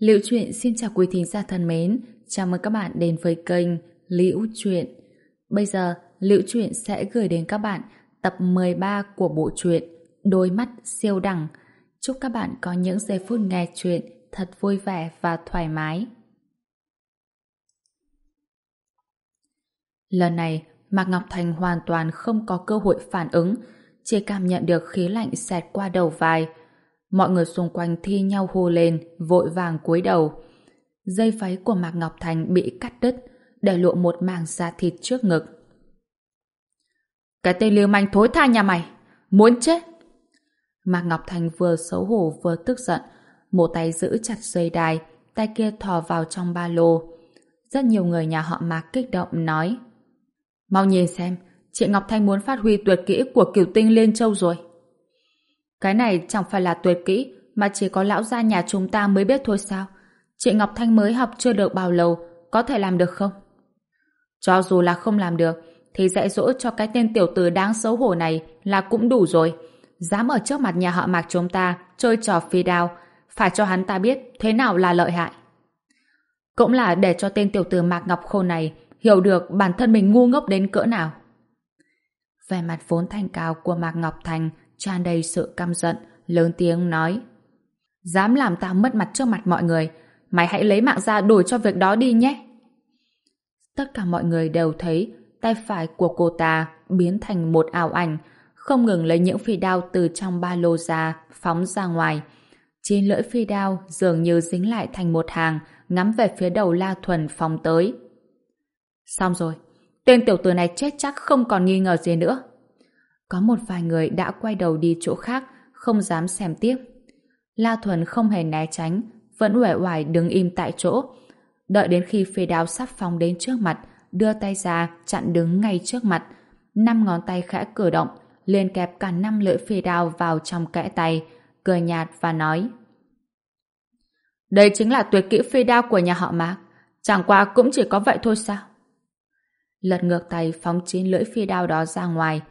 Liễu Chuyện xin chào quý thính giả thân mến, chào mừng các bạn đến với kênh Liễu Chuyện. Bây giờ, Liễu Chuyện sẽ gửi đến các bạn tập 13 của bộ truyện Đôi mắt siêu đẳng. Chúc các bạn có những giây phút nghe chuyện thật vui vẻ và thoải mái. Lần này, Mạc Ngọc Thành hoàn toàn không có cơ hội phản ứng, chỉ cảm nhận được khí lạnh xẹt qua đầu vai. Mọi người xung quanh thi nhau hô lên, vội vàng cúi đầu. Dây váy của Mạc Ngọc Thành bị cắt đứt, để lộ một mảng da thịt trước ngực. Cái tên lưu manh thối tha nhà mày, muốn chết! Mạc Ngọc Thành vừa xấu hổ vừa tức giận, một tay giữ chặt dây đai, tay kia thò vào trong ba lô. Rất nhiều người nhà họ Mạc kích động nói Mau nhìn xem, chị Ngọc Thanh muốn phát huy tuyệt kỹ của cửu tinh Liên Châu rồi. Cái này chẳng phải là tuyệt kỹ, mà chỉ có lão gia nhà chúng ta mới biết thôi sao. Chị Ngọc Thanh mới học chưa được bao lâu, có thể làm được không? Cho dù là không làm được, thì dạy dỗ cho cái tên tiểu tử đáng xấu hổ này là cũng đủ rồi. Dám ở trước mặt nhà họ Mạc chúng ta chơi trò phi đao, phải cho hắn ta biết thế nào là lợi hại. Cũng là để cho tên tiểu tử Mạc Ngọc Khô này hiểu được bản thân mình ngu ngốc đến cỡ nào. về mặt vốn thanh cao của Mạc Ngọc Thành tràn đầy sự căm giận, lớn tiếng nói Dám làm tao mất mặt trước mặt mọi người, mày hãy lấy mạng ra đổi cho việc đó đi nhé. Tất cả mọi người đều thấy tay phải của cô ta biến thành một ảo ảnh, không ngừng lấy những phi đao từ trong ba lô ra, phóng ra ngoài. Trên lưỡi phi đao dường như dính lại thành một hàng, ngắm về phía đầu La Thuần phóng tới. Xong rồi, tên tiểu tử này chết chắc không còn nghi ngờ gì nữa. Có một vài người đã quay đầu đi chỗ khác, không dám xem tiếp. La Thuần không hề né tránh, vẫn uể oải đứng im tại chỗ. Đợi đến khi phi đao sắp phóng đến trước mặt, đưa tay ra chặn đứng ngay trước mặt. Năm ngón tay khẽ cử động, liền kẹp cả năm lưỡi phi đao vào trong kẽ tay, cười nhạt và nói Đây chính là tuyệt kỹ phi đao của nhà họ Mạc. Chẳng qua cũng chỉ có vậy thôi sao? Lật ngược tay phóng chín lưỡi phi đao đó ra ngoài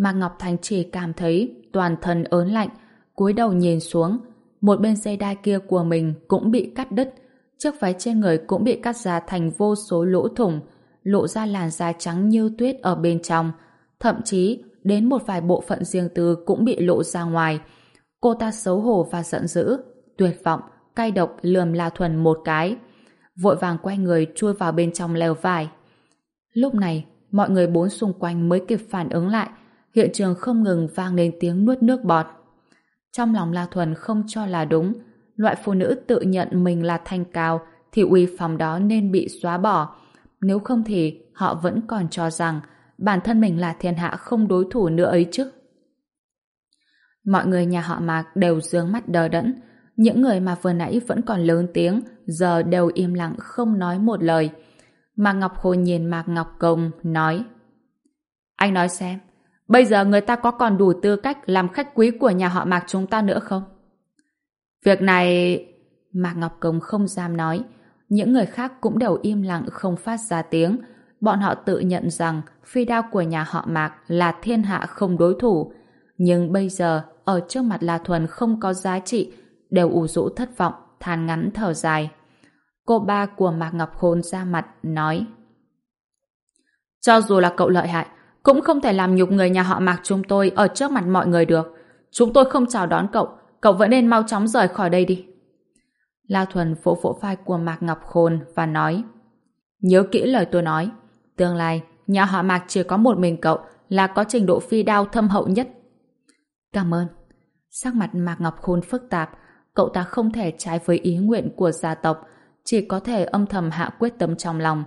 mà Ngọc Thành chỉ cảm thấy toàn thân ớn lạnh, cúi đầu nhìn xuống. Một bên dây đai kia của mình cũng bị cắt đứt, chiếc váy trên người cũng bị cắt ra thành vô số lỗ thủng, lộ ra làn da trắng như tuyết ở bên trong. Thậm chí, đến một vài bộ phận riêng tư cũng bị lộ ra ngoài. Cô ta xấu hổ và giận dữ, tuyệt vọng, cay độc lườm La Thuần một cái. Vội vàng quay người chui vào bên trong lều vải. Lúc này, mọi người bốn xung quanh mới kịp phản ứng lại, hiện trường không ngừng vang lên tiếng nuốt nước bọt. Trong lòng La Thuần không cho là đúng, loại phụ nữ tự nhận mình là thanh cao thì uy phòng đó nên bị xóa bỏ. Nếu không thì họ vẫn còn cho rằng bản thân mình là thiên hạ không đối thủ nữa ấy chứ. Mọi người nhà họ Mạc đều dương mắt đờ đẫn. Những người mà vừa nãy vẫn còn lớn tiếng giờ đều im lặng không nói một lời. Mạc Ngọc Khôi nhìn Mạc Ngọc Công nói Anh nói xem bây giờ người ta có còn đủ tư cách làm khách quý của nhà họ Mạc chúng ta nữa không? Việc này... Mạc Ngọc Công không dám nói. Những người khác cũng đều im lặng không phát ra tiếng. Bọn họ tự nhận rằng phi đao của nhà họ Mạc là thiên hạ không đối thủ. Nhưng bây giờ ở trước mặt La Thuần không có giá trị đều ủ rũ thất vọng than ngắn thở dài. Cô ba của Mạc Ngọc Khôn ra mặt, nói Cho dù là cậu lợi hại, cũng không thể làm nhục người nhà họ Mạc chúng tôi ở trước mặt mọi người được. Chúng tôi không chào đón cậu, cậu vẫn nên mau chóng rời khỏi đây đi. La Thuần vỗ vỗ vai của Mạc Ngọc Khôn và nói Nhớ kỹ lời tôi nói, tương lai nhà họ Mạc chỉ có một mình cậu là có trình độ phi đao thâm hậu nhất. Cảm ơn. Sắc mặt Mạc Ngọc Khôn phức tạp, cậu ta không thể trái với ý nguyện của gia tộc, chỉ có thể âm thầm hạ quyết tâm trong lòng,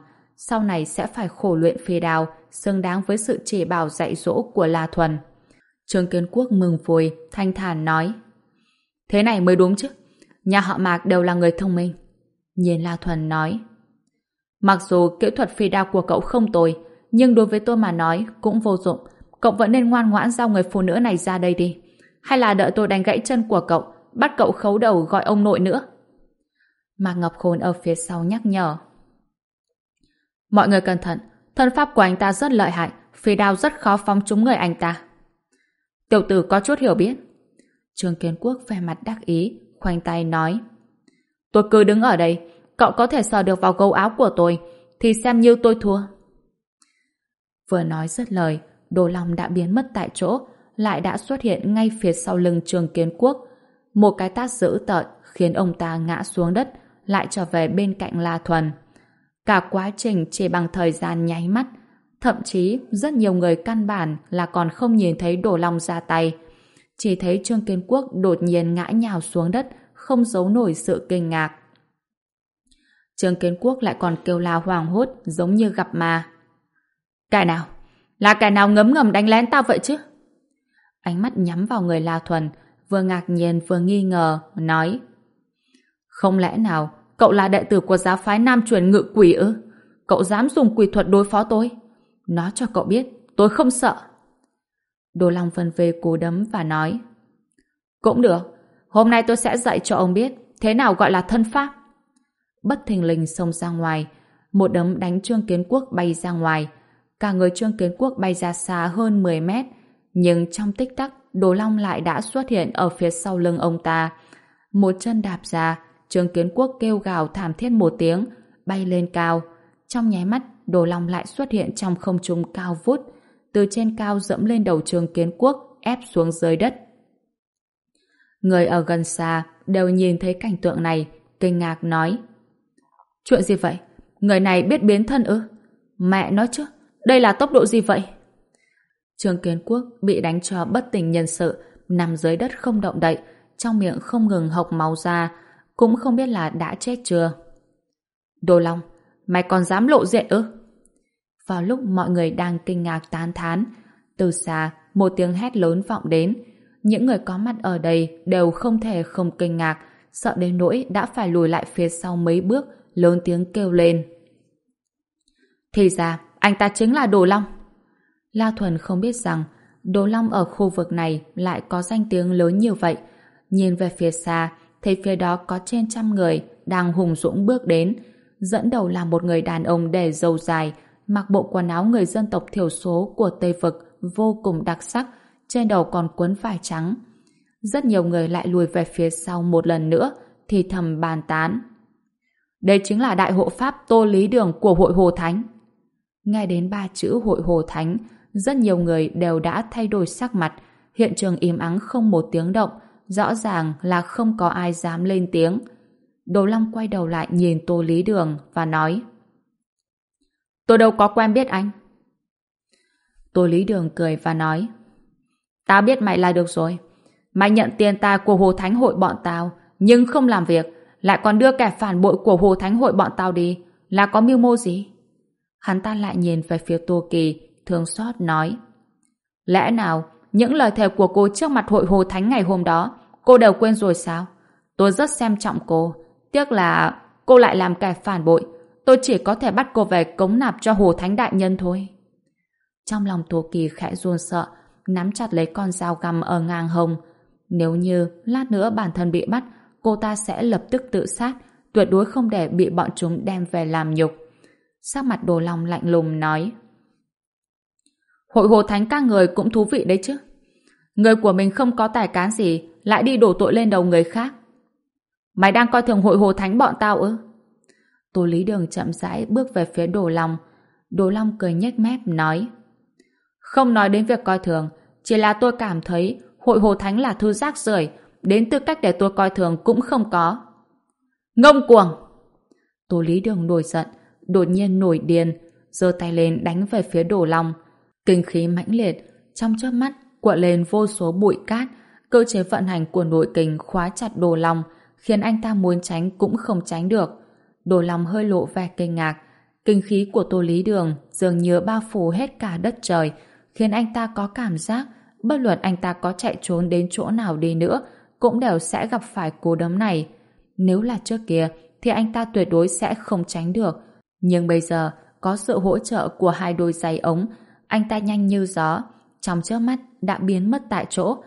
sau này sẽ phải khổ luyện phi đao, xứng đáng với sự chỉ bảo dạy dỗ của La Thuần. Trương Kiến Quốc mừng vui, thanh thản nói. Thế này mới đúng chứ, nhà họ Mạc đều là người thông minh. Nhìn La Thuần nói. Mặc dù kỹ thuật phi đao của cậu không tồi, nhưng đối với tôi mà nói cũng vô dụng. Cậu vẫn nên ngoan ngoãn giao người phụ nữ này ra đây đi. Hay là đợi tôi đánh gãy chân của cậu, bắt cậu khấu đầu gọi ông nội nữa. Mạc Ngọc Khôn ở phía sau nhắc nhở. Mọi người cẩn thận, thân pháp của anh ta rất lợi hại, phi đao rất khó phóng trúng người anh ta. Tiểu tử có chút hiểu biết. Trương Kiến Quốc vẻ mặt đắc ý, khoanh tay nói. Tôi cứ đứng ở đây, cậu có thể sờ được vào gấu áo của tôi, thì xem như tôi thua. Vừa nói dứt lời, Đồ Long đã biến mất tại chỗ, lại đã xuất hiện ngay phía sau lưng Trường Kiến Quốc. Một cái tát dữ tợn khiến ông ta ngã xuống đất, lại trở về bên cạnh La Thuần. Cả quá trình chỉ bằng thời gian nháy mắt, thậm chí rất nhiều người căn bản là còn không nhìn thấy đổ lòng ra tay. Chỉ thấy Trương Kiến Quốc đột nhiên ngã nhào xuống đất, không giấu nổi sự kinh ngạc. Trương Kiến Quốc lại còn kêu la hoàng hốt giống như gặp ma. Cái nào? Là cái nào ngấm ngầm đánh lén tao vậy chứ? Ánh mắt nhắm vào người La Thuần, vừa ngạc nhiên vừa nghi ngờ, nói Không lẽ nào cậu là đệ tử của giáo phái Nam truyền ngự quỷ ư? Cậu dám dùng quỷ thuật đối phó tôi? Nói cho cậu biết, tôi không sợ. Đồ Long vân về cố đấm và nói Cũng được, hôm nay tôi sẽ dạy cho ông biết thế nào gọi là thân pháp. Bất thình lình xông ra ngoài, một đấm đánh Trương Kiến Quốc bay ra ngoài. Cả người Trương Kiến Quốc bay ra xa hơn 10 mét, nhưng trong tích tắc, Đồ Long lại đã xuất hiện ở phía sau lưng ông ta. Một chân đạp ra, Trương Kiến Quốc kêu gào thảm thiết một tiếng, bay lên cao. Trong nháy mắt, Đồ Long lại xuất hiện trong không trung cao vút, từ trên cao dẫm lên đầu Trương Kiến Quốc, ép xuống dưới đất. Người ở gần xa đều nhìn thấy cảnh tượng này, kinh ngạc nói. Chuyện gì vậy? Người này biết biến thân ư? Mẹ nói chứ, đây là tốc độ gì vậy? Trương Kiến Quốc bị đánh cho bất tỉnh nhân sự, nằm dưới đất không động đậy, trong miệng không ngừng hộc máu ra, cũng không biết là đã chết chưa. Đồ Long, mày còn dám lộ diện ư? Vào lúc mọi người đang kinh ngạc tán thán, từ xa, một tiếng hét lớn vọng đến. Những người có mặt ở đây đều không thể không kinh ngạc, sợ đến nỗi đã phải lùi lại phía sau mấy bước, lớn tiếng kêu lên. Thì ra, anh ta chính là Đồ Long. La Thuần không biết rằng Đồ Long ở khu vực này lại có danh tiếng lớn như vậy. Nhìn về phía xa, thấy phía đó có trên trăm người đang hùng dũng bước đến. Dẫn đầu là một người đàn ông để dầu dài, mặc bộ quần áo người dân tộc thiểu số của Tây Vực vô cùng đặc sắc, trên đầu còn quấn vải trắng. Rất nhiều người lại lùi về phía sau một lần nữa, thì thầm bàn tán. Đây chính là đại hộ pháp Tô Lý Đường của hội Hồ Thánh. Nghe đến ba chữ hội Hồ Thánh, rất nhiều người đều đã thay đổi sắc mặt, hiện trường im ắng không một tiếng động, rõ ràng là không có ai dám lên tiếng. Đồ Long quay đầu lại nhìn Tô Lý Đường và nói Tôi đâu có quen biết anh. Tô Lý Đường cười và nói Tao biết mày là được rồi. Mày nhận tiền ta của Hồ Thánh hội bọn tao, nhưng không làm việc, lại còn đưa kẻ phản bội của Hồ Thánh hội bọn tao đi, là có mưu mô gì? Hắn ta lại nhìn về phía Tô Kỳ, thương xót nói Lẽ nào những lời thề của cô trước mặt hội Hồ Thánh ngày hôm đó cô đều quên rồi sao? Tôi rất xem trọng cô, tiếc là cô lại làm kẻ phản bội, tôi chỉ có thể bắt cô về cống nạp cho Hồ Thánh Đại Nhân thôi. Trong lòng Tô Kỳ khẽ run sợ, nắm chặt lấy con dao găm ở ngang hông. Nếu như lát nữa bản thân bị bắt, cô ta sẽ lập tức tự sát, tuyệt đối không để bị bọn chúng đem về làm nhục. Sắc mặt đồ lòng lạnh lùng nói Hội hồ thánh các người cũng thú vị đấy chứ. Người của mình không có tài cán gì, lại đi đổ tội lên đầu người khác. Mày đang coi thường hội hồ thánh bọn tao ư? Tô Lý Đường chậm rãi bước về phía Đồ Long. Đồ Long cười nhếch mép nói Không nói đến việc coi thường, chỉ là tôi cảm thấy hội hồ thánh là thư rác rưởi đến tư cách để tôi coi thường cũng không có. Ngông cuồng! Tô Lý Đường nổi giận, đột nhiên nổi điên, giơ tay lên đánh về phía Đồ Long. Kinh khí mãnh liệt, trong chớp mắt cuộn lên vô số bụi cát, cơ chế vận hành của nội kình khóa chặt Đồ lòng khiến anh ta muốn tránh cũng không tránh được. Đồ lòng hơi lộ vẻ kinh ngạc, kinh khí của Tô Lý Đường dường như bao phủ hết cả đất trời, khiến anh ta có cảm giác bất luận anh ta có chạy trốn đến chỗ nào đi nữa cũng đều sẽ gặp phải cú đấm này. Nếu là trước kia thì anh ta tuyệt đối sẽ không tránh được. Nhưng bây giờ có sự hỗ trợ của hai đôi giày ống anh ta nhanh như gió trong chớp mắt đã biến mất tại chỗ.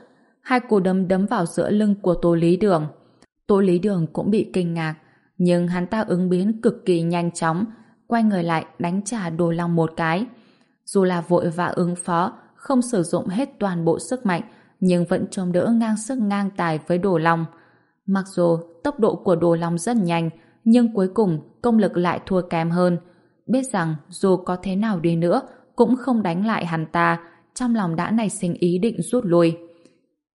Hai cú đấm đấm vào giữa lưng của Tô Lý Đường. Tô Lý Đường cũng bị kinh ngạc nhưng hắn ta ứng biến cực kỳ nhanh chóng quay người lại đánh trả đồ long một cái. Dù là vội và ứng phó không sử dụng hết toàn bộ sức mạnh nhưng vẫn trông đỡ ngang sức ngang tài với đồ long. Mặc dù tốc độ của Đồ Long rất nhanh, nhưng cuối cùng công lực lại thua kém hơn. Biết rằng dù có thế nào đi nữa, cũng không đánh lại hắn ta, trong lòng đã nảy sinh ý định rút lui.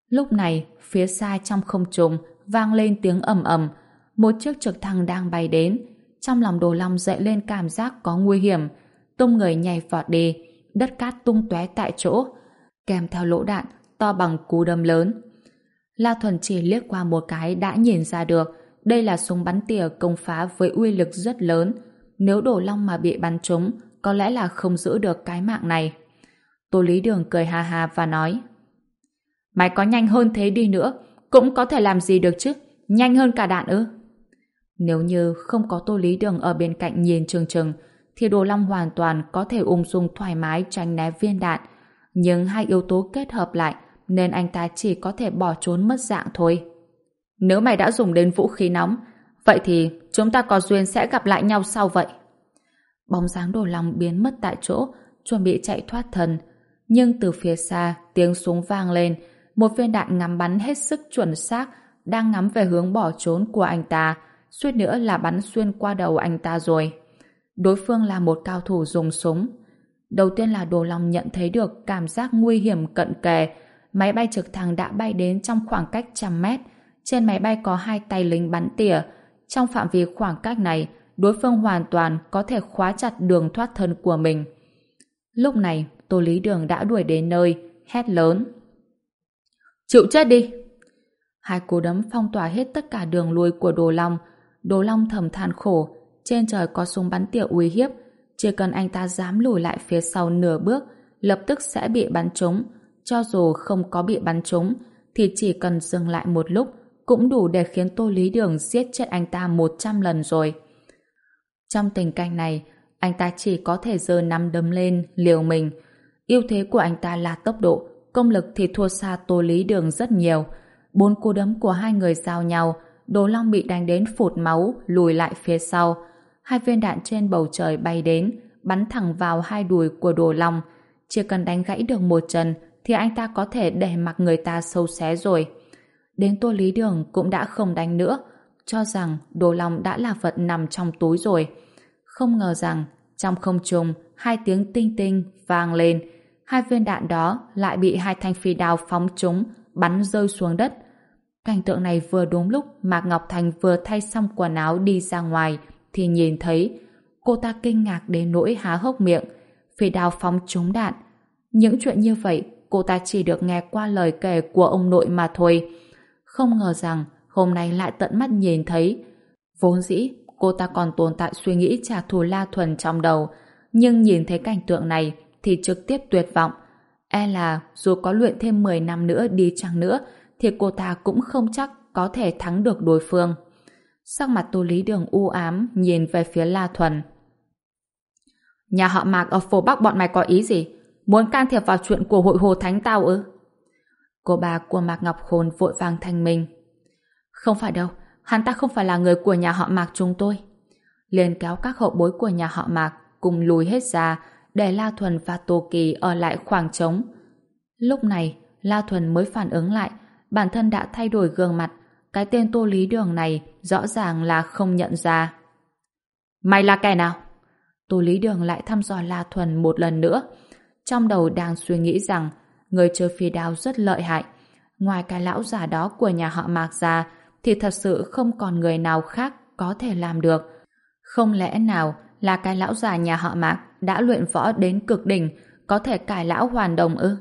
Lúc này, phía xa trong không trung vang lên tiếng ầm ầm, một chiếc trực thăng đang bay đến. Trong lòng Đồ Long dậy lên cảm giác có nguy hiểm, tung người nhảy vọt đi, đất cát tung tóe tại chỗ, kèm theo lỗ đạn to bằng cú đâm lớn. La Thuần chỉ liếc qua một cái đã nhìn ra được đây là súng bắn tỉa công phá với uy lực rất lớn. Nếu Đồ Long mà bị bắn trúng, có lẽ là không giữ được cái mạng này. Tô Lý Đường cười ha ha và nói Mày có nhanh hơn thế đi nữa, cũng có thể làm gì được chứ, nhanh hơn cả đạn ư. Nếu như không có Tô Lý Đường ở bên cạnh nhìn chừng chừng, thì Đồ Long hoàn toàn có thể ung dung thoải mái tránh né viên đạn. Nhưng hai yếu tố kết hợp lại nên anh ta chỉ có thể bỏ trốn mất dạng thôi. Nếu mày đã dùng đến vũ khí nóng, vậy thì chúng ta có duyên sẽ gặp lại nhau sau vậy. Bóng dáng Đồ Long biến mất tại chỗ, chuẩn bị chạy thoát thân. Nhưng từ phía xa, tiếng súng vang lên, một viên đạn ngắm bắn hết sức chuẩn xác đang ngắm về hướng bỏ trốn của anh ta, suýt nữa là bắn xuyên qua đầu anh ta rồi. Đối phương là một cao thủ dùng súng. Đầu tiên là Đồ Long nhận thấy được cảm giác nguy hiểm cận kề. Máy bay trực thăng đã bay đến trong khoảng cách trăm mét. Trên máy bay có hai tay lính bắn tỉa. Trong phạm vi khoảng cách này, đối phương hoàn toàn có thể khóa chặt đường thoát thân của mình. Lúc này, Tô Lý Đường đã đuổi đến nơi, hét lớn. Chịu chết đi! Hai cú đấm phong tỏa hết tất cả đường lui của Đồ Long. Đồ Long thầm than khổ, trên trời có súng bắn tỉa uy hiếp, chỉ cần anh ta dám lùi lại phía sau nửa bước, lập tức sẽ bị bắn trúng. Cho dù không có bị bắn trúng, thì chỉ cần dừng lại một lúc, cũng đủ để khiến Tô Lý Đường giết chết anh ta 100 lần rồi. Trong tình cảnh này, anh ta chỉ có thể giơ nắm đấm lên, liều mình. Ưu thế của anh ta là tốc độ, công lực thì thua xa Tô Lý Đường rất nhiều. Bốn cú đấm của hai người giao nhau, Đồ Long bị đánh đến phụt máu, lùi lại phía sau. Hai viên đạn trên bầu trời bay đến, bắn thẳng vào hai đùi của Đồ Long. Chỉ cần đánh gãy được một chân, thì anh ta có thể để mặc người ta sâu xé rồi. Đến Tô Lý Đường cũng đã không đánh nữa, cho rằng Đồ Long đã là vật nằm trong túi rồi. Không ngờ rằng, trong không trung, hai tiếng tinh tinh vang lên, hai viên đạn đó lại bị hai thanh phi đao phóng trúng, bắn rơi xuống đất. Cảnh tượng này vừa đúng lúc Mạc Ngọc Thành vừa thay xong quần áo đi ra ngoài thì nhìn thấy cô ta kinh ngạc đến nỗi há hốc miệng phi đao phóng trúng đạn. Những chuyện như vậy cô ta chỉ được nghe qua lời kể của ông nội mà thôi. Không ngờ rằng hôm nay lại tận mắt nhìn thấy. Vốn dĩ, cô ta còn tồn tại suy nghĩ trả thù La Thuần trong đầu nhưng nhìn thấy cảnh tượng này thì trực tiếp tuyệt vọng. E là dù có luyện thêm 10 năm nữa đi chăng nữa thì cô ta cũng không chắc có thể thắng được đối phương. Sắc mặt Tô Lý Đường u ám nhìn về phía La Thuần. Nhà họ Mạc ở phố Bắc bọn mày có ý gì? Muốn can thiệp vào chuyện của hội hồ thánh tao ư? Cô bà của Mạc Ngọc Khôn vội vàng thanh minh. Không phải đâu, hắn ta không phải là người của nhà họ Mạc chúng tôi. liền kéo các hậu bối của nhà họ Mạc cùng lùi hết ra để La Thuần và Tô Kỳ ở lại khoảng trống. Lúc này, La Thuần mới phản ứng lại bản thân đã thay đổi gương mặt cái tên Tô Lý Đường này rõ ràng là không nhận ra. Mày là kẻ nào? Tô Lý Đường lại thăm dò La Thuần một lần nữa. Trong đầu đang suy nghĩ rằng người chơi phi đao rất lợi hại. Ngoài cái lão già đó của nhà họ Mạc ra thì thật sự không còn người nào khác có thể làm được. Không lẽ nào là cái lão già nhà họ Mạc đã luyện võ đến cực đỉnh có thể cải lão hoàn đồng ư?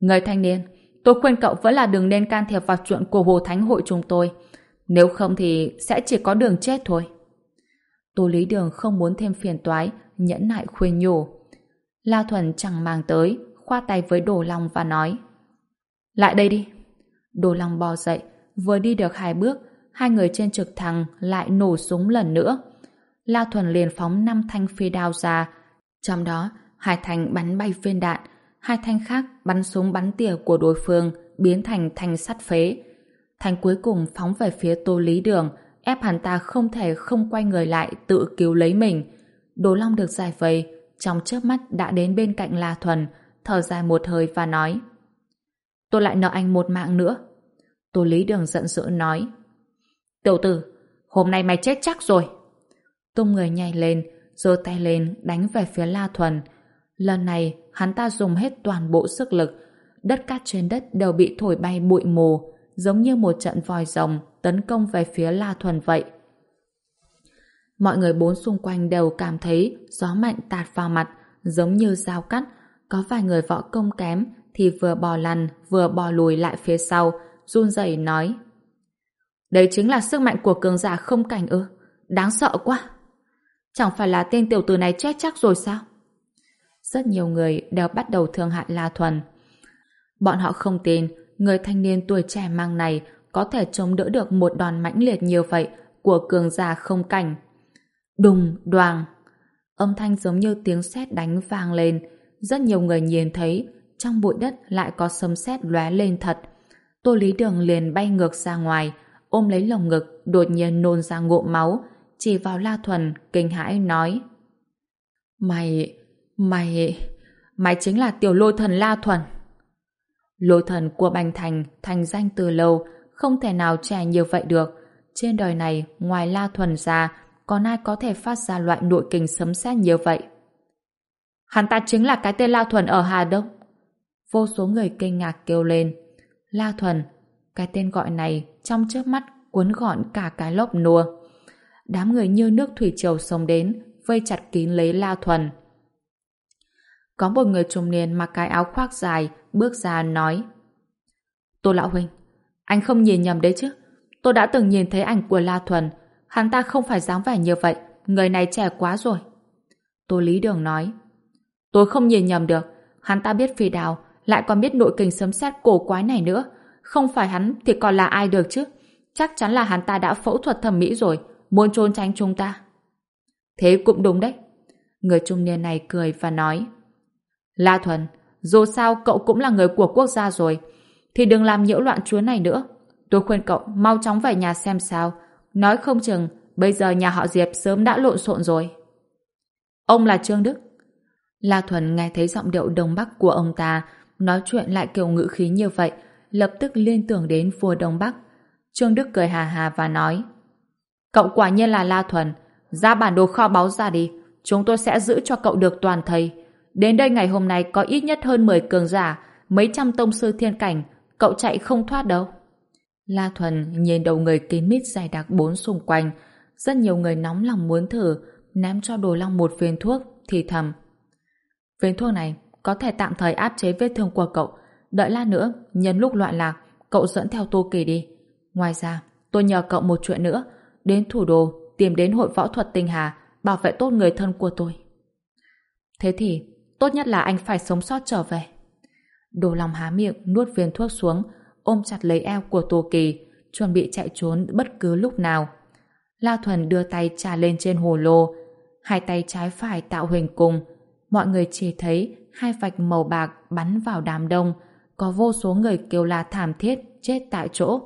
Người thanh niên, tôi khuyên cậu vẫn là đừng nên can thiệp vào chuyện của Hồ Thánh hội chúng tôi. Nếu không thì sẽ chỉ có đường chết thôi. Tô Lý Đường không muốn thêm phiền toái, nhẫn nại khuyên nhủ. La Thuần chẳng mang tới, khoa tay với Đồ Long và nói Lại đây đi. Đồ Long bò dậy, vừa đi được hai bước, hai người trên trực thăng lại nổ súng lần nữa. La Thuần liền phóng năm thanh phi đao ra, trong đó hai thanh bắn bay viên đạn, hai thanh khác bắn súng bắn tỉa của đối phương biến thành thanh sắt phế. Thanh cuối cùng phóng về phía Tô Lý Đường, ép hắn ta không thể không quay người lại tự cứu lấy mình. Đồ Long được giải vây, trong chớp mắt đã đến bên cạnh La Thuần, thở dài một hơi và nói Tôi lại nợ anh một mạng nữa. Tô Lý Đường giận dữ nói Tiểu tử, hôm nay mày chết chắc rồi. Tung người nhảy lên, giơ tay lên đánh về phía La Thuần. Lần này, hắn ta dùng hết toàn bộ sức lực. Đất cát trên đất đều bị thổi bay bụi mù, giống như một trận vòi rồng tấn công về phía La Thuần vậy. Mọi người bốn xung quanh đều cảm thấy gió mạnh tạt vào mặt, giống như dao cắt. Có vài người võ công kém thì vừa bò lăn vừa bò lùi lại phía sau, run rẩy nói. Đấy chính là sức mạnh của cường giả không cảnh ư. Đáng sợ quá. Chẳng phải là tên tiểu tử này chết chắc rồi sao? Rất nhiều người đều bắt đầu thương hại La Thuần. Bọn họ không tin người thanh niên tuổi trẻ mang này có thể chống đỡ được một đòn mãnh liệt như vậy của cường giả không cảnh. Đùng, đoàng. Âm thanh giống như tiếng sét đánh vang lên. Rất nhiều người nhìn thấy trong bụi đất lại có sấm sét lóe lên thật. Tô Lý Đường liền bay ngược ra ngoài, ôm lấy lồng ngực, đột nhiên nôn ra ngụm máu, chỉ vào La Thuần, kinh hãi nói. Mày, mày, mày chính là tiểu lôi thần La Thuần. Lôi thần của Bành Thành thành danh từ lâu, không thể nào trẻ như vậy được. Trên đời này, ngoài La Thuần ra, còn ai có thể phát ra loại nội kình sấm sét như vậy? Hắn ta chính là cái tên La Thuần ở Hà Đông. Vô số người kinh ngạc kêu lên. La Thuần, cái tên gọi này trong chớp mắt cuốn gọn cả cái lốc nua. Đám người như nước thủy triều sông đến, vây chặt kín lấy La Thuần. Có một người trung niên mặc cái áo khoác dài, bước ra nói Tô Lão Huynh, anh không nhìn nhầm đấy chứ. Tôi đã từng nhìn thấy ảnh của La Thuần. Hắn ta không phải dáng vẻ như vậy. Người này trẻ quá rồi. Tô Lý Đường nói Tôi không nhìn nhầm được. Hắn ta biết phi đào, lại còn biết nội kình sấm sét cổ quái này nữa. Không phải hắn thì còn là ai được chứ? Chắc chắn là hắn ta đã phẫu thuật thẩm mỹ rồi, muốn trốn tránh chúng ta. Thế cũng đúng đấy. Người trung niên này cười và nói La Thuần, dù sao cậu cũng là người của quốc gia rồi, thì đừng làm nhiễu loạn chúa này nữa. Tôi khuyên cậu mau chóng về nhà xem sao. Nói không chừng, bây giờ nhà họ Diệp sớm đã lộn xộn rồi. Ông là Trương Đức. La Thuần nghe thấy giọng điệu Đông Bắc của ông ta, nói chuyện lại kiểu ngữ khí như vậy, lập tức liên tưởng đến vua Đông Bắc. Trương Đức cười hà hà và nói Cậu quả nhiên là La Thuần, ra bản đồ kho báu ra đi, chúng tôi sẽ giữ cho cậu được toàn thầy Đến đây ngày hôm nay có ít nhất hơn 10 cường giả, mấy trăm tông sư thiên cảnh, cậu chạy không thoát đâu. La Thuần nhìn đầu người kín mít dài đặc bốn xung quanh, rất nhiều người nóng lòng muốn thử, ném cho Đồ Long một viên thuốc, thì thầm. Viên thuốc này có thể tạm thời áp chế vết thương của cậu, đợi lát nữa, nhân lúc loạn lạc, cậu dẫn theo Tô Kỳ đi. Ngoài ra, tôi nhờ cậu một chuyện nữa, đến thủ đô, tìm đến hội võ thuật tinh hà, bảo vệ tốt người thân của tôi. Thế thì, tốt nhất là anh phải sống sót trở về. Đồ lòng há miệng, nuốt viên thuốc xuống, ôm chặt lấy eo của Tô Kỳ, chuẩn bị chạy trốn bất cứ lúc nào. La Thuần đưa tay trà lên trên hồ lô, hai tay trái phải tạo hình cùng Mọi người chỉ thấy hai vạch màu bạc bắn vào đám đông, có vô số người kêu la thảm thiết, chết tại chỗ.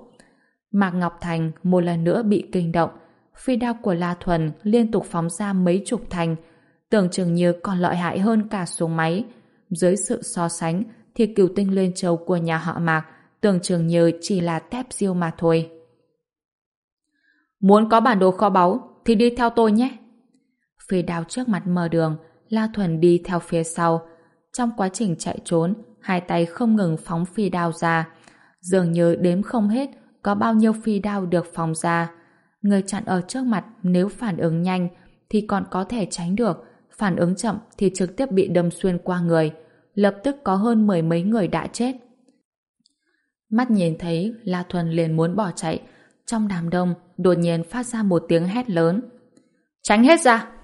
Mạc Ngọc Thành một lần nữa bị kinh động, phi đao của La Thuần liên tục phóng ra mấy chục thành, tưởng chừng như còn lợi hại hơn cả súng máy. Dưới sự so sánh thì cửu tinh lên châu của nhà họ Mạc tưởng chừng như chỉ là tép diêu mà thôi. Muốn có bản đồ kho báu thì đi theo tôi nhé. Phi đao trước mặt mở đường, La Thuần đi theo phía sau. Trong quá trình chạy trốn, hai tay không ngừng phóng phi đao ra. Dường như đếm không hết có bao nhiêu phi đao được phóng ra. Người chặn ở trước mặt nếu phản ứng nhanh thì còn có thể tránh được, phản ứng chậm thì trực tiếp bị đâm xuyên qua người. Lập tức có hơn mười mấy người đã chết. Mắt nhìn thấy La Thuần liền muốn bỏ chạy. Trong đám đông đột nhiên phát ra một tiếng hét lớn. Tránh hết ra!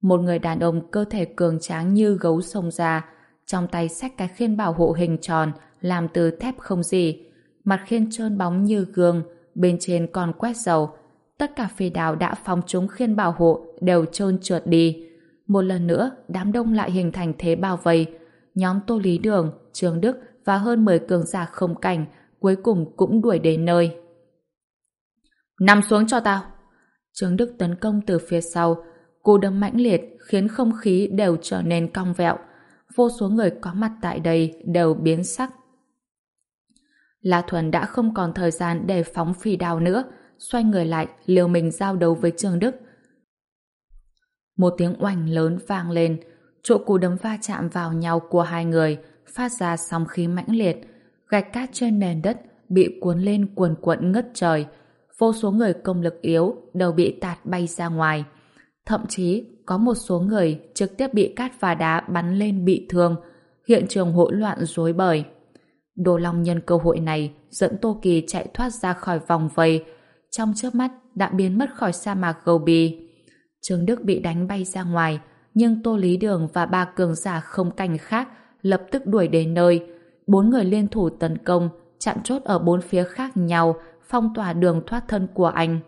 Một người đàn ông cơ thể cường tráng như gấu sông ra, trong tay xách cái khiên bảo hộ hình tròn làm từ thép không gì. Mặt khiên trơn bóng như gương, bên trên còn quét dầu. Tất cả phi đào đã phóng trúng khiên bảo hộ đều trơn trượt đi. Một lần nữa, đám đông lại hình thành thế bao vây. Nhóm Tô Lý Đường, Trương Đức và hơn 10 cường giả không cảnh cuối cùng cũng đuổi đến nơi. Nằm xuống cho tao! Trương Đức tấn công từ phía sau, cú đấm mãnh liệt khiến không khí đều trở nên cong vẹo. Vô số người có mặt tại đây đều biến sắc. La Thuần đã không còn thời gian để phóng phi đao nữa, xoay người lại, liều mình giao đấu với Trương Đức. Một tiếng oanh lớn vang lên, chỗ cú đấm va chạm vào nhau của hai người, phát ra sóng khí mãnh liệt, gạch cát trên nền đất bị cuốn lên cuồn cuộn ngất trời, vô số người công lực yếu đều bị tạt bay ra ngoài. Thậm chí có một số người trực tiếp bị cát và đá bắn lên bị thương, hiện trường hỗn loạn rối bời. Đồ Long nhân cơ hội này dẫn Tô Kỳ chạy thoát ra khỏi vòng vây, trong chớp mắt đã biến mất khỏi sa mạc Gobi. Trương Đức bị đánh bay ra ngoài, nhưng Tô Lý Đường và ba cường giả không canh khác lập tức đuổi đến nơi. Bốn người liên thủ tấn công, chặn chốt ở bốn phía khác nhau, phong tỏa đường thoát thân của anh.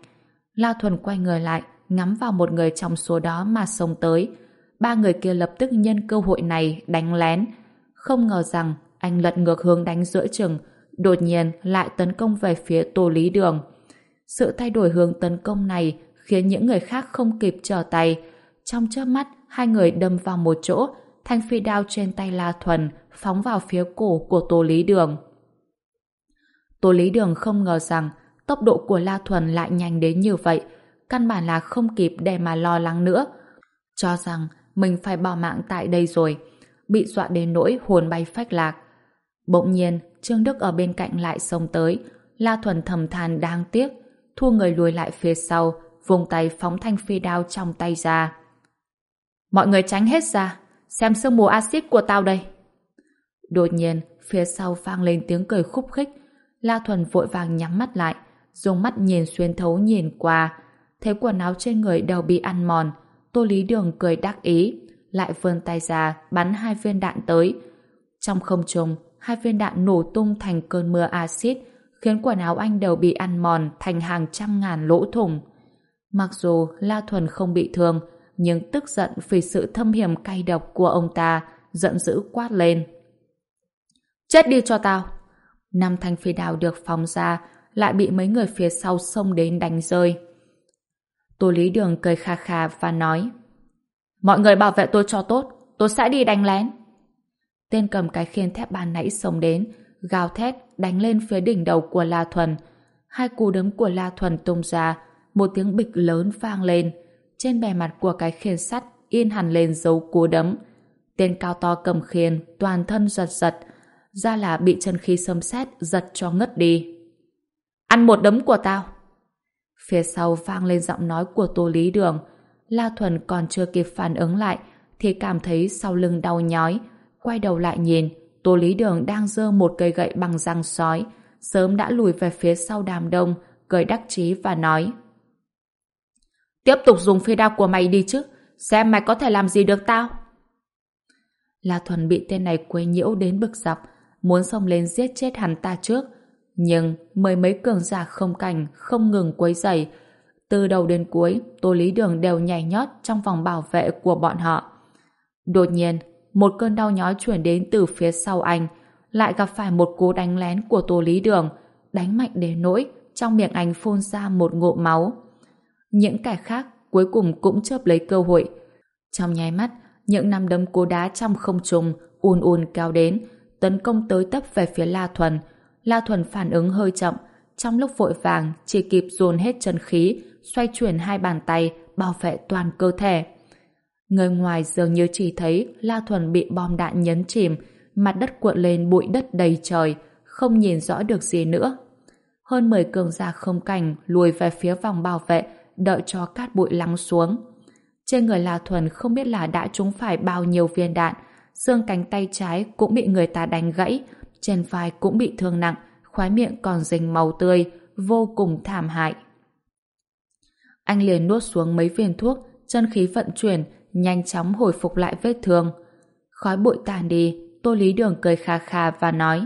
La Thuần quay người lại, ngắm vào một người trong số đó mà xông tới. Ba người kia lập tức nhân cơ hội này đánh lén. Không ngờ rằng anh lật ngược hướng đánh giữa chừng, đột nhiên lại tấn công về phía Tô Lý Đường. Sự thay đổi hướng tấn công này khiến những người khác không kịp trở tay. Trong chớp mắt, hai người đâm vào một chỗ, thanh phi đao trên tay La Thuần phóng vào phía cổ của Tô Lý Đường. Tô Lý Đường không ngờ rằng tốc độ của La Thuần lại nhanh đến như vậy, căn bản là không kịp để mà lo lắng nữa. Cho rằng mình phải bỏ mạng tại đây rồi, bị dọa đến nỗi hồn bay phách lạc. Bỗng nhiên, Trương Đức ở bên cạnh lại xông tới, La Thuần thầm than đáng tiếc, thua người lùi lại phía sau, vùng tay phóng thanh phi đao trong tay ra. Mọi người tránh hết ra, xem sương mù axit của tao đây. Đột nhiên, phía sau vang lên tiếng cười khúc khích, La Thuần vội vàng nhắm mắt lại, dùng mắt nhìn xuyên thấu nhìn qua, thấy quần áo trên người đều bị ăn mòn, Tô Lý Đường cười đắc ý, lại vươn tay ra bắn hai viên đạn tới. Trong không trung, hai viên đạn nổ tung thành cơn mưa axit, khiến quần áo anh đều bị ăn mòn thành hàng trăm ngàn lỗ thủng. Mặc dù La Thuần không bị thương, nhưng tức giận vì sự thâm hiểm cay độc của ông ta, giận dữ quát lên. Chết đi cho tao! Năm thanh phi đào được phóng ra, lại bị mấy người phía sau xông đến đánh rơi. Tô Lý Đường cười kha kha và nói Mọi người bảo vệ tôi cho tốt, tôi sẽ đi đánh lén. Tên cầm cái khiên thép ban nãy xông đến, gào thét đánh lên phía đỉnh đầu của La Thuần. Hai cú đấm của La Thuần tung ra, một tiếng bịch lớn vang lên. Trên bề mặt của cái khiên sắt in hẳn lên dấu cú đấm. Tên cao to cầm khiên, toàn thân giật giật, ra là bị chân khí xâm xét giật cho ngất đi. Ăn một đấm của tao. Phía sau vang lên giọng nói của Tô Lý Đường. La Thuần còn chưa kịp phản ứng lại thì cảm thấy sau lưng đau nhói. Quay đầu lại nhìn, Tô Lý Đường đang giơ một cây gậy bằng răng sói, sớm đã lùi về phía sau đàm đông, cười đắc chí và nói Tiếp tục dùng phi đao của mày đi chứ, xem mày có thể làm gì được tao. La Thuần bị tên này quấy nhiễu đến bực dọc, muốn xông lên giết chết hắn ta trước. Nhưng mấy mấy cường giả không cảnh không ngừng quấy rầy. Từ đầu đến cuối, Tô Lý Đường đều nhảy nhót trong vòng bảo vệ của bọn họ. Đột nhiên, một cơn đau nhói chuyển đến từ phía sau anh, lại gặp phải một cú đánh lén của Tô Lý Đường, đánh mạnh đến nỗi trong miệng anh phun ra một ngụm máu. Những kẻ khác cuối cùng cũng chớp lấy cơ hội. Trong nháy mắt, những năm đấm cú đá trong không trung ùn ùn kéo đến, tấn công tới tấp về phía La Thuần. La Thuần phản ứng hơi chậm, trong lúc vội vàng chỉ kịp dồn hết chân khí, xoay chuyển hai bàn tay, bảo vệ toàn cơ thể. Người ngoài dường như chỉ thấy La Thuần bị bom đạn nhấn chìm, mặt đất cuộn lên bụi đất đầy trời, không nhìn rõ được gì nữa. Hơn 10 cường giả không cảnh lùi về phía vòng bảo vệ, đợi cho cát bụi lắng xuống. Trên người La Thuần không biết là đã trúng phải bao nhiêu viên đạn, xương cánh tay trái cũng bị người ta đánh gãy, trên vai cũng bị thương nặng, khóe miệng còn dính máu tươi, vô cùng thảm hại. Anh liền nuốt xuống mấy viên thuốc, chân khí vận chuyển, nhanh chóng hồi phục lại vết thương. Khói bụi tàn đi, Tô Lý Đường cười kha kha và nói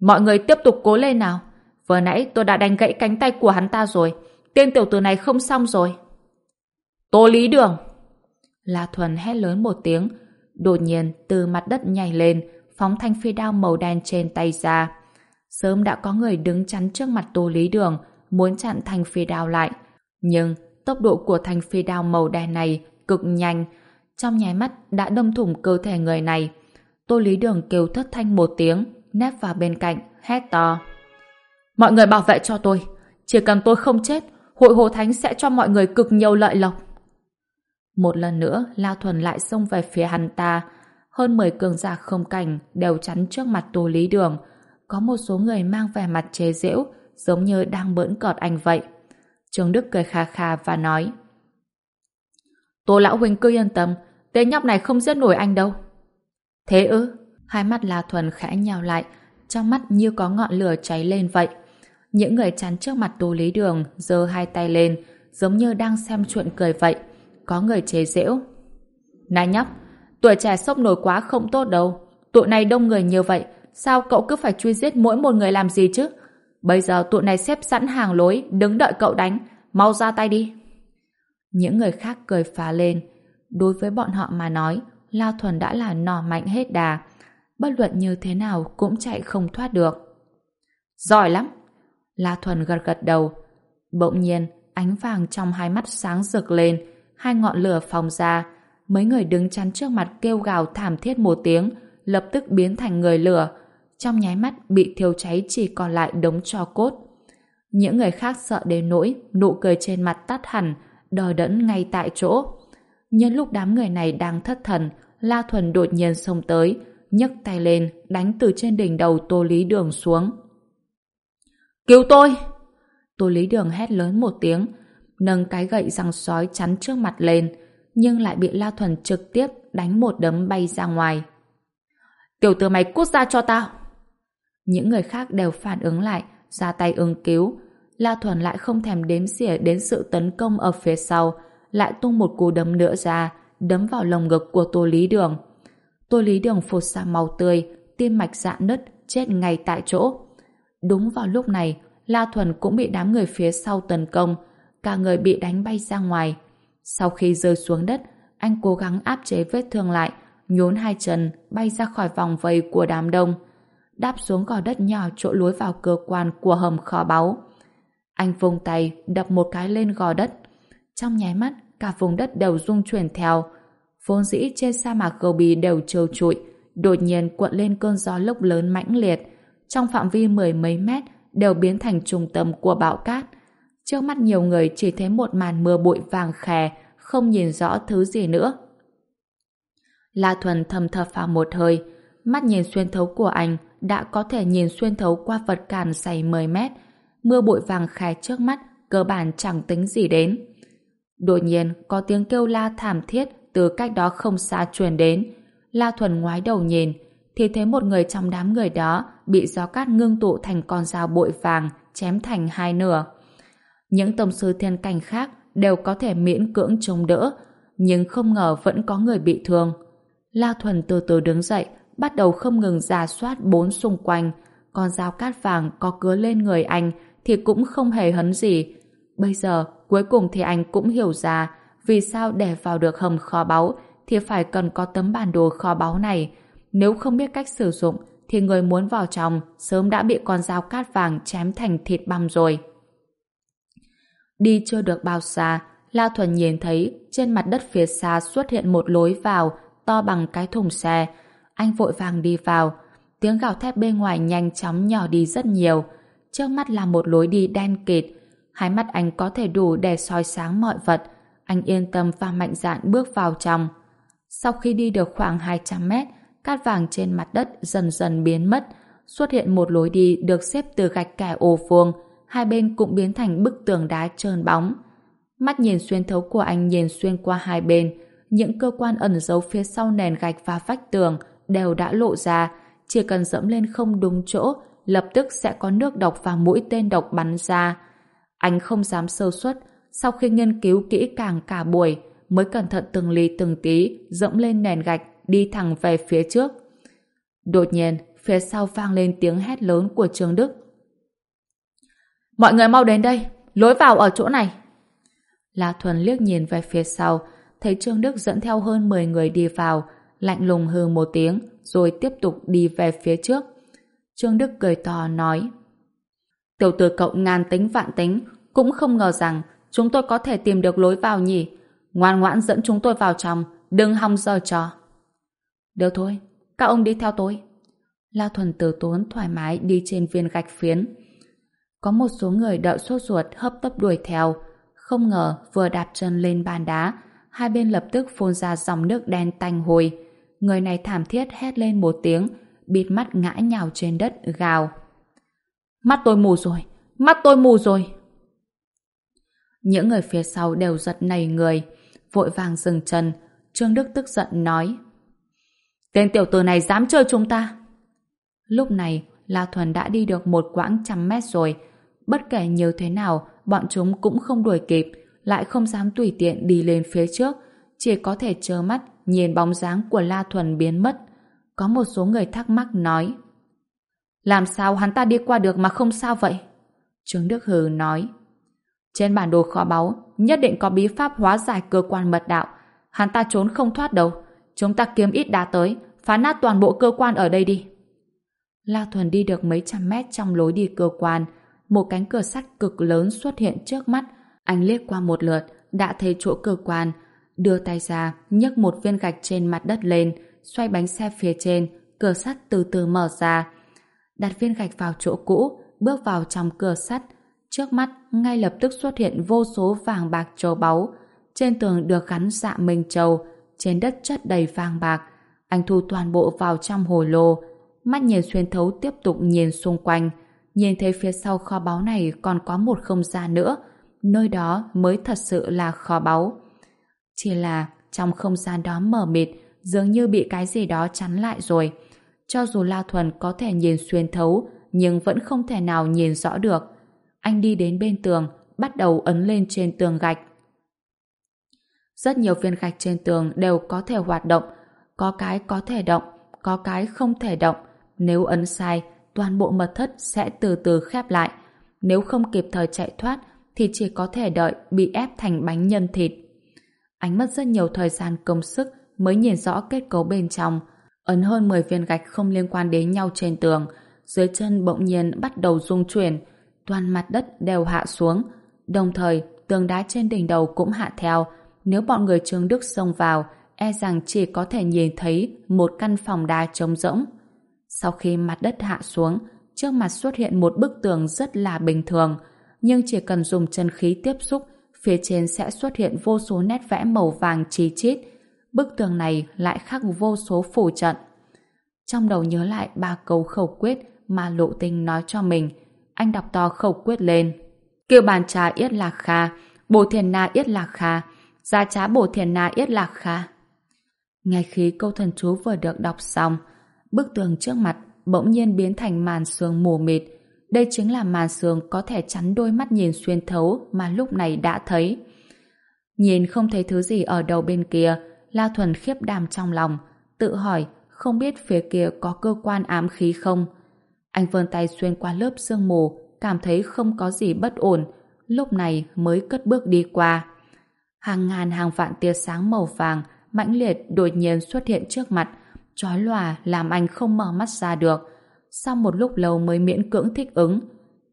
Mọi người tiếp tục cố lên nào. Vừa nãy tôi đã đánh gãy cánh tay của hắn ta rồi. Tên tiểu tử này không xong rồi. Tô Lý Đường! La Thuần hét lớn một tiếng, đột nhiên từ mặt đất nhảy lên, phóng thanh phi đao màu đen trên tay ra. Sớm đã có người đứng chắn trước mặt Tô Lý Đường, muốn chặn thanh phi đao lại. Nhưng tốc độ của thanh phi đao màu đen này cực nhanh, trong nháy mắt đã đâm thủng cơ thể người này. Tô Lý Đường kêu thất thanh một tiếng, nép vào bên cạnh, hét to. Mọi người bảo vệ cho tôi, Chỉ cần tôi không chết, hội Hồ Thánh sẽ cho mọi người cực nhiều lợi lộc. Một lần nữa, lao Thuần lại xông về phía hắn ta. Hơn 10 cường giả không cảnh đều chắn trước mặt Tô Lý Đường. Có một số người mang vẻ mặt chế giễu, giống như đang bỡn cọt anh vậy. Trương Đức cười khà khà và nói Tô Lão Huynh cứ yên tâm, tên nhóc này không giết nổi anh đâu. Thế ư? Hai mắt La Thuần khẽ nhào lại, trong mắt như có ngọn lửa cháy lên vậy. Những người chắn trước mặt Tô Lý Đường giơ hai tay lên, giống như đang xem chuyện cười vậy. Có người chế giễu. Này nhóc, tuổi trẻ sốc nổi quá không tốt đâu. Tụi này đông người như vậy, sao cậu cứ phải truy giết mỗi một người làm gì chứ? Bây giờ tụi này xếp sẵn hàng lối, đứng đợi cậu đánh. Mau ra tay đi. Những người khác cười phá lên. Đối với bọn họ mà nói, Lao Thuần đã là nỏ mạnh hết đà. Bất luận như thế nào cũng chạy không thoát được. Giỏi lắm! La Thuần gật gật đầu. Bỗng nhiên, ánh vàng trong hai mắt sáng rực lên, hai ngọn lửa phòng ra. Mấy người đứng chắn trước mặt kêu gào thảm thiết một tiếng, lập tức biến thành người lửa. Trong nháy mắt bị thiêu cháy chỉ còn lại đống tro cốt. Những người khác sợ đến nỗi, nụ cười trên mặt tắt hẳn, đờ đẫn ngay tại chỗ. Nhân lúc đám người này đang thất thần, La Thuần đột nhiên xông tới, nhấc tay lên, đánh từ trên đỉnh đầu Tô Lý Đường xuống. Cứu tôi! Tô Lý Đường hét lớn một tiếng, nâng cái gậy răng sói chắn trước mặt lên, nhưng lại bị La Thuần trực tiếp đánh một đấm bay ra ngoài. Tiểu tử mày cút ra cho tao! Những người khác đều phản ứng lại, ra tay ứng cứu. La Thuần lại không thèm đếm xỉa đến sự tấn công ở phía sau, lại tung một cú đấm nữa ra, đấm vào lồng ngực của Tô Lý Đường. Tô Lý Đường phụt ra màu tươi, tim mạch dạn nứt, chết ngay tại chỗ. Đúng vào lúc này, La Thuần cũng bị đám người phía sau tấn công, cả người bị đánh bay ra ngoài. Sau khi rơi xuống đất, anh cố gắng áp chế vết thương lại, nhốn hai chân, bay ra khỏi vòng vây của đám đông. Đáp xuống gò đất nhỏ chỗ lối vào cơ quan của hầm kho báu. Anh vung tay, đập một cái lên gò đất. Trong nháy mắt, cả vùng đất đều rung chuyển theo. Vốn dĩ trên sa mạc Gobi đều trơ trụi, đột nhiên cuộn lên cơn gió lốc lớn mãnh liệt. Trong phạm vi mười mấy mét đều biến thành trung tâm của bão cát. Trước mắt nhiều người chỉ thấy một màn mưa bụi vàng khè, không nhìn rõ thứ gì nữa. La Thuần thầm thở phào một hơi, mắt nhìn xuyên thấu của anh đã có thể nhìn xuyên thấu qua vật cản dày 10 mét. Mưa bụi vàng khè trước mắt cơ bản chẳng tính gì đến. Đột nhiên có tiếng kêu la thảm thiết từ cách đó không xa truyền đến. La Thuần ngoái đầu nhìn, thì thấy một người trong đám người đó bị gió cát ngưng tụ thành con dao bụi vàng, chém thành hai nửa. Những tông sư thiên cảnh khác đều có thể miễn cưỡng chống đỡ, nhưng không ngờ vẫn có người bị thương. La Thuần từ từ đứng dậy, bắt đầu không ngừng giả soát bốn xung quanh. Con dao cát vàng có cứa lên người anh thì cũng không hề hấn gì. Bây giờ, cuối cùng thì anh cũng hiểu ra vì sao để vào được hầm kho báu thì phải cần có tấm bản đồ kho báu này. Nếu không biết cách sử dụng thì người muốn vào trong sớm đã bị con dao cát vàng chém thành thịt băm rồi. Đi chưa được bao xa, La Thuần nhìn thấy trên mặt đất phía xa xuất hiện một lối vào to bằng cái thùng xe. Anh vội vàng đi vào. Tiếng gào thét bên ngoài nhanh chóng nhỏ đi rất nhiều. Trước mắt là một lối đi đen kịt. Hai mắt anh có thể đủ để soi sáng mọi vật. Anh yên tâm và mạnh dạn bước vào trong. Sau khi đi được khoảng 200 mét, cát vàng trên mặt đất dần dần biến mất. Xuất hiện một lối đi được xếp từ gạch kẻ ô vuông, hai bên cũng biến thành bức tường đá trơn bóng. Mắt nhìn xuyên thấu của anh nhìn xuyên qua hai bên, những cơ quan ẩn giấu phía sau nền gạch và vách tường đều đã lộ ra, chỉ cần dẫm lên không đúng chỗ, lập tức sẽ có nước độc và mũi tên độc bắn ra. Anh không dám sơ suất, sau khi nghiên cứu kỹ càng cả buổi, mới cẩn thận từng ly từng tí dẫm lên nền gạch đi thẳng về phía trước. Đột nhiên, phía sau vang lên tiếng hét lớn của Trương Đức. Mọi người mau đến đây, lối vào ở chỗ này. La Thuần liếc nhìn về phía sau, thấy Trương Đức dẫn theo hơn 10 người đi vào, lạnh lùng hừ một tiếng, rồi tiếp tục đi về phía trước. Trương Đức cười to nói Tiểu tử cậu ngàn tính vạn tính, cũng không ngờ rằng chúng tôi có thể tìm được lối vào nhỉ. Ngoan ngoãn dẫn chúng tôi vào trong, đừng hòng giờ trò. Được thôi, các ông đi theo tôi. La Thuần từ tốn thoải mái đi trên viên gạch phiến. Có một số người đợi sốt ruột hấp tấp đuổi theo. Không ngờ vừa đạp chân lên bàn đá, hai bên lập tức phun ra dòng nước đen tanh hôi. Người này thảm thiết hét lên một tiếng, bịt mắt ngã nhào trên đất gào. Mắt tôi mù rồi, mắt tôi mù rồi. Những người phía sau đều giật nảy người, vội vàng dừng chân. Trương Đức tức giận nói. Tên tiểu tử này dám chơi chúng ta. Lúc này, La Thuần đã đi được một quãng trăm mét rồi. Bất kể nhiều thế nào, bọn chúng cũng không đuổi kịp, lại không dám tùy tiện đi lên phía trước, chỉ có thể trơ mắt nhìn bóng dáng của La Thuần biến mất. Có một số người thắc mắc nói Làm sao hắn ta đi qua được mà không sao vậy? Trương Đức Hừ nói Trên bản đồ kho báu nhất định có bí pháp hóa giải cơ quan mật đạo. Hắn ta trốn không thoát đâu. Chúng ta kiếm ít đá tới, phá nát toàn bộ cơ quan ở đây đi. La Thuần đi được mấy trăm mét trong lối đi cơ quan, một cánh cửa sắt cực lớn xuất hiện trước mắt. Anh liếc qua một lượt, đã thấy chỗ cơ quan, đưa tay ra, nhấc một viên gạch trên mặt đất lên, xoay bánh xe phía trên, cửa sắt từ từ mở ra. Đặt viên gạch vào chỗ cũ, bước vào trong cửa sắt. Trước mắt, ngay lập tức xuất hiện vô số vàng bạc châu báu. Trên tường được gắn dạ minh châu, trên đất chất đầy vàng bạc. Anh thu toàn bộ vào trong hồ lô, mắt nhìn xuyên thấu tiếp tục nhìn xung quanh, nhìn thấy phía sau kho báu này còn có một không gian nữa, nơi đó mới thật sự là kho báu. Chỉ là trong không gian đó mờ mịt, dường như bị cái gì đó chắn lại rồi. Cho dù La Thuần có thể nhìn xuyên thấu, nhưng vẫn không thể nào nhìn rõ được. Anh đi đến bên tường, bắt đầu ấn lên trên tường gạch. Rất nhiều viên gạch trên tường đều có thể hoạt động, có cái có thể động, có cái không thể động, nếu ấn sai, toàn bộ mật thất sẽ từ từ khép lại. Nếu không kịp thời chạy thoát, thì chỉ có thể đợi bị ép thành bánh nhân thịt. Anh mất rất nhiều thời gian công sức mới nhìn rõ kết cấu bên trong. Ấn hơn 10 viên gạch không liên quan đến nhau trên tường. Dưới chân bỗng nhiên bắt đầu rung chuyển. Toàn mặt đất đều hạ xuống. Đồng thời, tường đá trên đỉnh đầu cũng hạ theo. Nếu bọn người Trương Đức xông vào, e rằng chỉ có thể nhìn thấy một căn phòng đá trống rỗng. Sau khi mặt đất hạ xuống, trước mặt xuất hiện một bức tường rất là bình thường, nhưng chỉ cần dùng chân khí tiếp xúc, phía trên sẽ xuất hiện vô số nét vẽ màu vàng chi chít. Bức tường này lại khắc vô số phù trận. Trong đầu nhớ lại ba câu khẩu quyết mà lộ tinh nói cho mình, anh đọc to khẩu quyết lên. Kêu bàn trà yết lạc kha, bồ thiền na yết lạc kha, gia trá bồ thiền na yết lạc kha. Ngay khi câu thần chú vừa được đọc xong, bức tường trước mặt bỗng nhiên biến thành màn sương mù mịt. Đây chính là màn sương có thể chắn đôi mắt nhìn xuyên thấu mà lúc này đã thấy. Nhìn không thấy thứ gì ở đầu bên kia, La Thuần khiếp đàm trong lòng, tự hỏi không biết phía kia có cơ quan ám khí không. Anh vươn tay xuyên qua lớp sương mù, cảm thấy không có gì bất ổn, lúc này mới cất bước đi qua. Hàng ngàn hàng vạn tia sáng màu vàng mãnh liệt đột nhiên xuất hiện trước mặt, chói lòa làm anh không mở mắt ra được. Sau một lúc lâu mới miễn cưỡng thích ứng,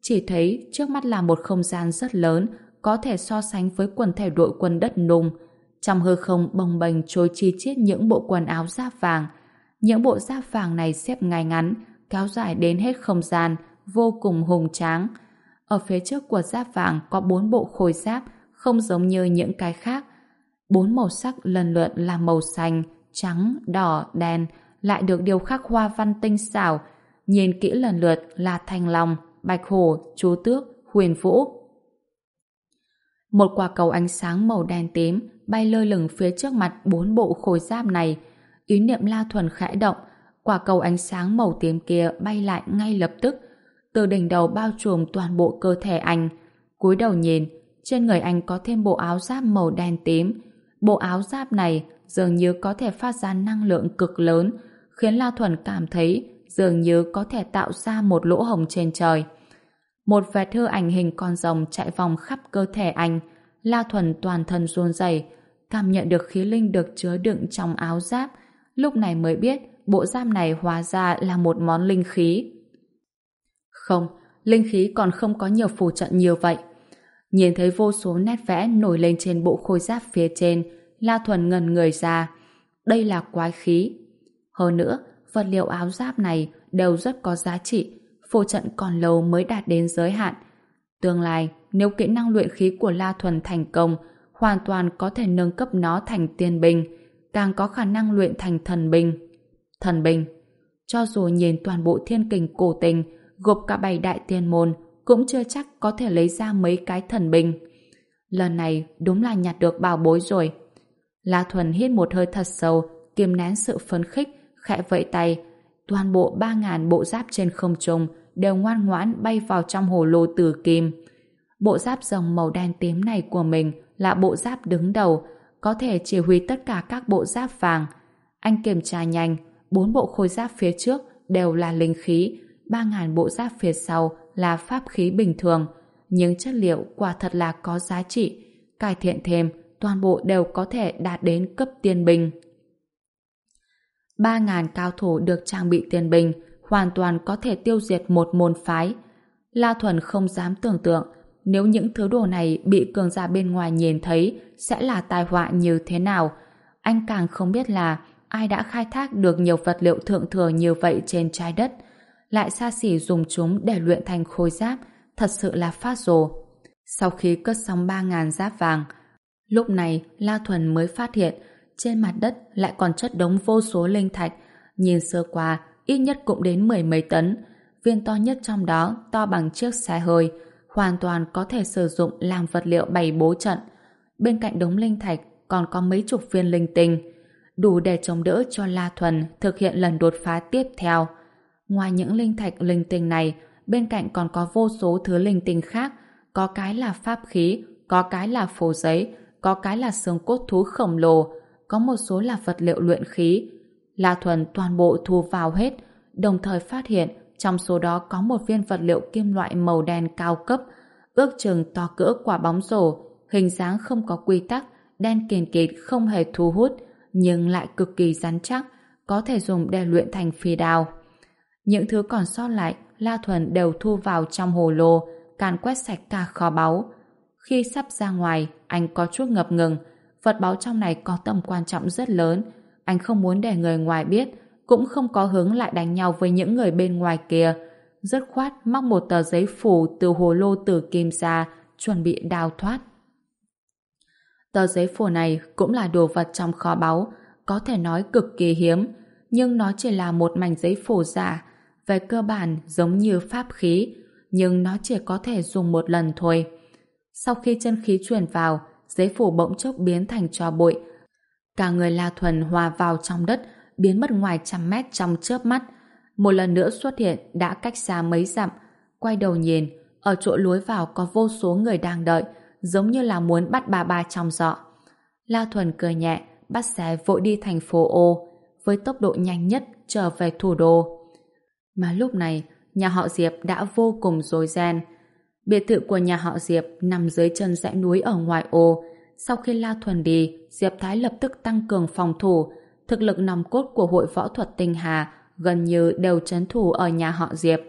chỉ thấy trước mắt là một không gian rất lớn, có thể so sánh với quần thể đội quân đất nung. Trong hư không bồng bềnh trôi chi chít những bộ quần áo giáp vàng. Những bộ giáp vàng này xếp ngay ngắn, kéo dài đến hết không gian, vô cùng hùng tráng. Ở phía trước của giáp vàng có bốn bộ khôi giáp, không giống như những cái khác. Bốn màu sắc lần lượt là màu xanh, trắng, đỏ, đen, lại được điều khắc hoa văn tinh xảo. Nhìn kỹ lần lượt là thành lòng bạch hổ, chú tước, huyền vũ. Một quả cầu ánh sáng màu đen tím bay lơ lửng phía trước mặt bốn bộ khôi giáp này. Ý niệm la thuần khẽ động, quả cầu ánh sáng màu tím kia bay lại ngay lập tức. Từ đỉnh đầu bao trùm toàn bộ cơ thể anh. cúi đầu nhìn, trên người anh có thêm bộ áo giáp màu đen tím. Bộ áo giáp này dường như có thể phát ra năng lượng cực lớn, khiến La Thuần cảm thấy dường như có thể tạo ra một lỗ hồng trên trời. Một vệt hư ảnh hình con rồng chạy vòng khắp cơ thể anh, La Thuần toàn thân run rẩy, cảm nhận được khí linh được chứa đựng trong áo giáp, lúc này mới biết bộ giáp này hóa ra là một món linh khí. Không, linh khí còn không có nhiều phù trận nhiều vậy. Nhìn thấy vô số nét vẽ nổi lên trên bộ khôi giáp phía trên, La Thuần ngần người ra. Đây là quái khí. Hơn nữa, vật liệu áo giáp này đều rất có giá trị. phổ trận còn lâu mới đạt đến giới hạn. Tương lai, nếu kỹ năng luyện khí của La Thuần thành công, hoàn toàn có thể nâng cấp nó thành tiên binh, càng có khả năng luyện thành thần binh. Thần binh Cho dù nhìn toàn bộ thiên kình cổ tình, gộp cả bảy đại tiên môn, cũng chưa chắc có thể lấy ra mấy cái thần binh. Lần này đúng là nhặt được bảo bối rồi. La Thuần hít một hơi thật sâu, kiềm nén sự phấn khích, khẽ vẫy tay. Toàn bộ ba ngàn bộ giáp trên không trung đều ngoan ngoãn bay vào trong hồ lô tử kim. Bộ giáp rồng màu đen tím này của mình là bộ giáp đứng đầu, có thể chỉ huy tất cả các bộ giáp vàng. Anh kiểm tra nhanh, bốn bộ khôi giáp phía trước đều là linh khí, ba ngàn bộ giáp phía sau là pháp khí bình thường. Những chất liệu quả thật là có giá trị, cải thiện thêm, toàn bộ đều có thể đạt đến cấp tiên bình. 3.000 cao thủ được trang bị tiền bình hoàn toàn có thể tiêu diệt một môn phái. La Thuần không dám tưởng tượng nếu những thứ đồ này bị cường giả bên ngoài nhìn thấy sẽ là tai họa như thế nào. Anh càng không biết là ai đã khai thác được nhiều vật liệu thượng thừa như vậy trên trái đất, lại xa xỉ dùng chúng để luyện thành khôi giáp, thật sự là phát rồ. Sau khi cất xong 3.000 giáp vàng, lúc này La Thuần mới phát hiện trên mặt đất lại còn chất đống vô số linh thạch, nhìn sơ qua ít nhất cũng đến mười mấy tấn. Viên to nhất trong đó to bằng chiếc xe hơi, hoàn toàn có thể sử dụng làm vật liệu bày bố trận. Bên cạnh đống linh thạch còn có mấy chục viên linh tinh, đủ để chống đỡ cho La Thuần thực hiện lần đột phá tiếp theo. Ngoài những linh thạch linh tinh này, bên cạnh còn có vô số thứ linh tinh khác, có cái là pháp khí, có cái là phổ giấy, có cái là xương cốt thú khổng lồ, có một số là vật liệu luyện khí. La Thuần toàn bộ thu vào hết, đồng thời phát hiện trong số đó có một viên vật liệu kim loại màu đen cao cấp, ước chừng to cỡ quả bóng rổ, hình dáng không có quy tắc, đen kiền kịt không hề thu hút, nhưng lại cực kỳ rắn chắc, có thể dùng để luyện thành phi đao. Những thứ còn sót lại, La Thuần đều thu vào trong hồ lô, càn quét sạch cả kho báu. Khi sắp ra ngoài, anh có chút ngập ngừng, vật báu trong này có tầm quan trọng rất lớn. Anh không muốn để người ngoài biết, cũng không có hứng lại đánh nhau với những người bên ngoài kia. Rất khoát móc một tờ giấy phủ từ hồ lô tử kim ra, chuẩn bị đào thoát. Tờ giấy phủ này cũng là đồ vật trong kho báu, có thể nói cực kỳ hiếm, nhưng nó chỉ là một mảnh giấy phủ giả, về cơ bản giống như pháp khí, nhưng nó chỉ có thể dùng một lần thôi. Sau khi chân khí truyền vào, giấy phủ bỗng chốc biến thành trò bụi. Cả người La Thuần hòa vào trong đất, biến mất ngoài trăm mét trong chớp mắt. Một lần nữa xuất hiện đã cách xa mấy dặm. Quay đầu nhìn, ở chỗ lối vào có vô số người đang đợi, giống như là muốn bắt bà ba trong dọ. La Thuần cười nhẹ, bắt xe vội đi thành phố ô, với tốc độ nhanh nhất trở về thủ đô. Mà lúc này, nhà họ Diệp đã vô cùng rối ren. Biệt thự của nhà họ Diệp nằm dưới chân dãy núi ở ngoại ô. Sau khi La Thuần đi, Diệp Thái lập tức tăng cường phòng thủ. Thực lực nòng cốt của hội võ thuật tinh hà gần như đều chấn thủ ở nhà họ Diệp.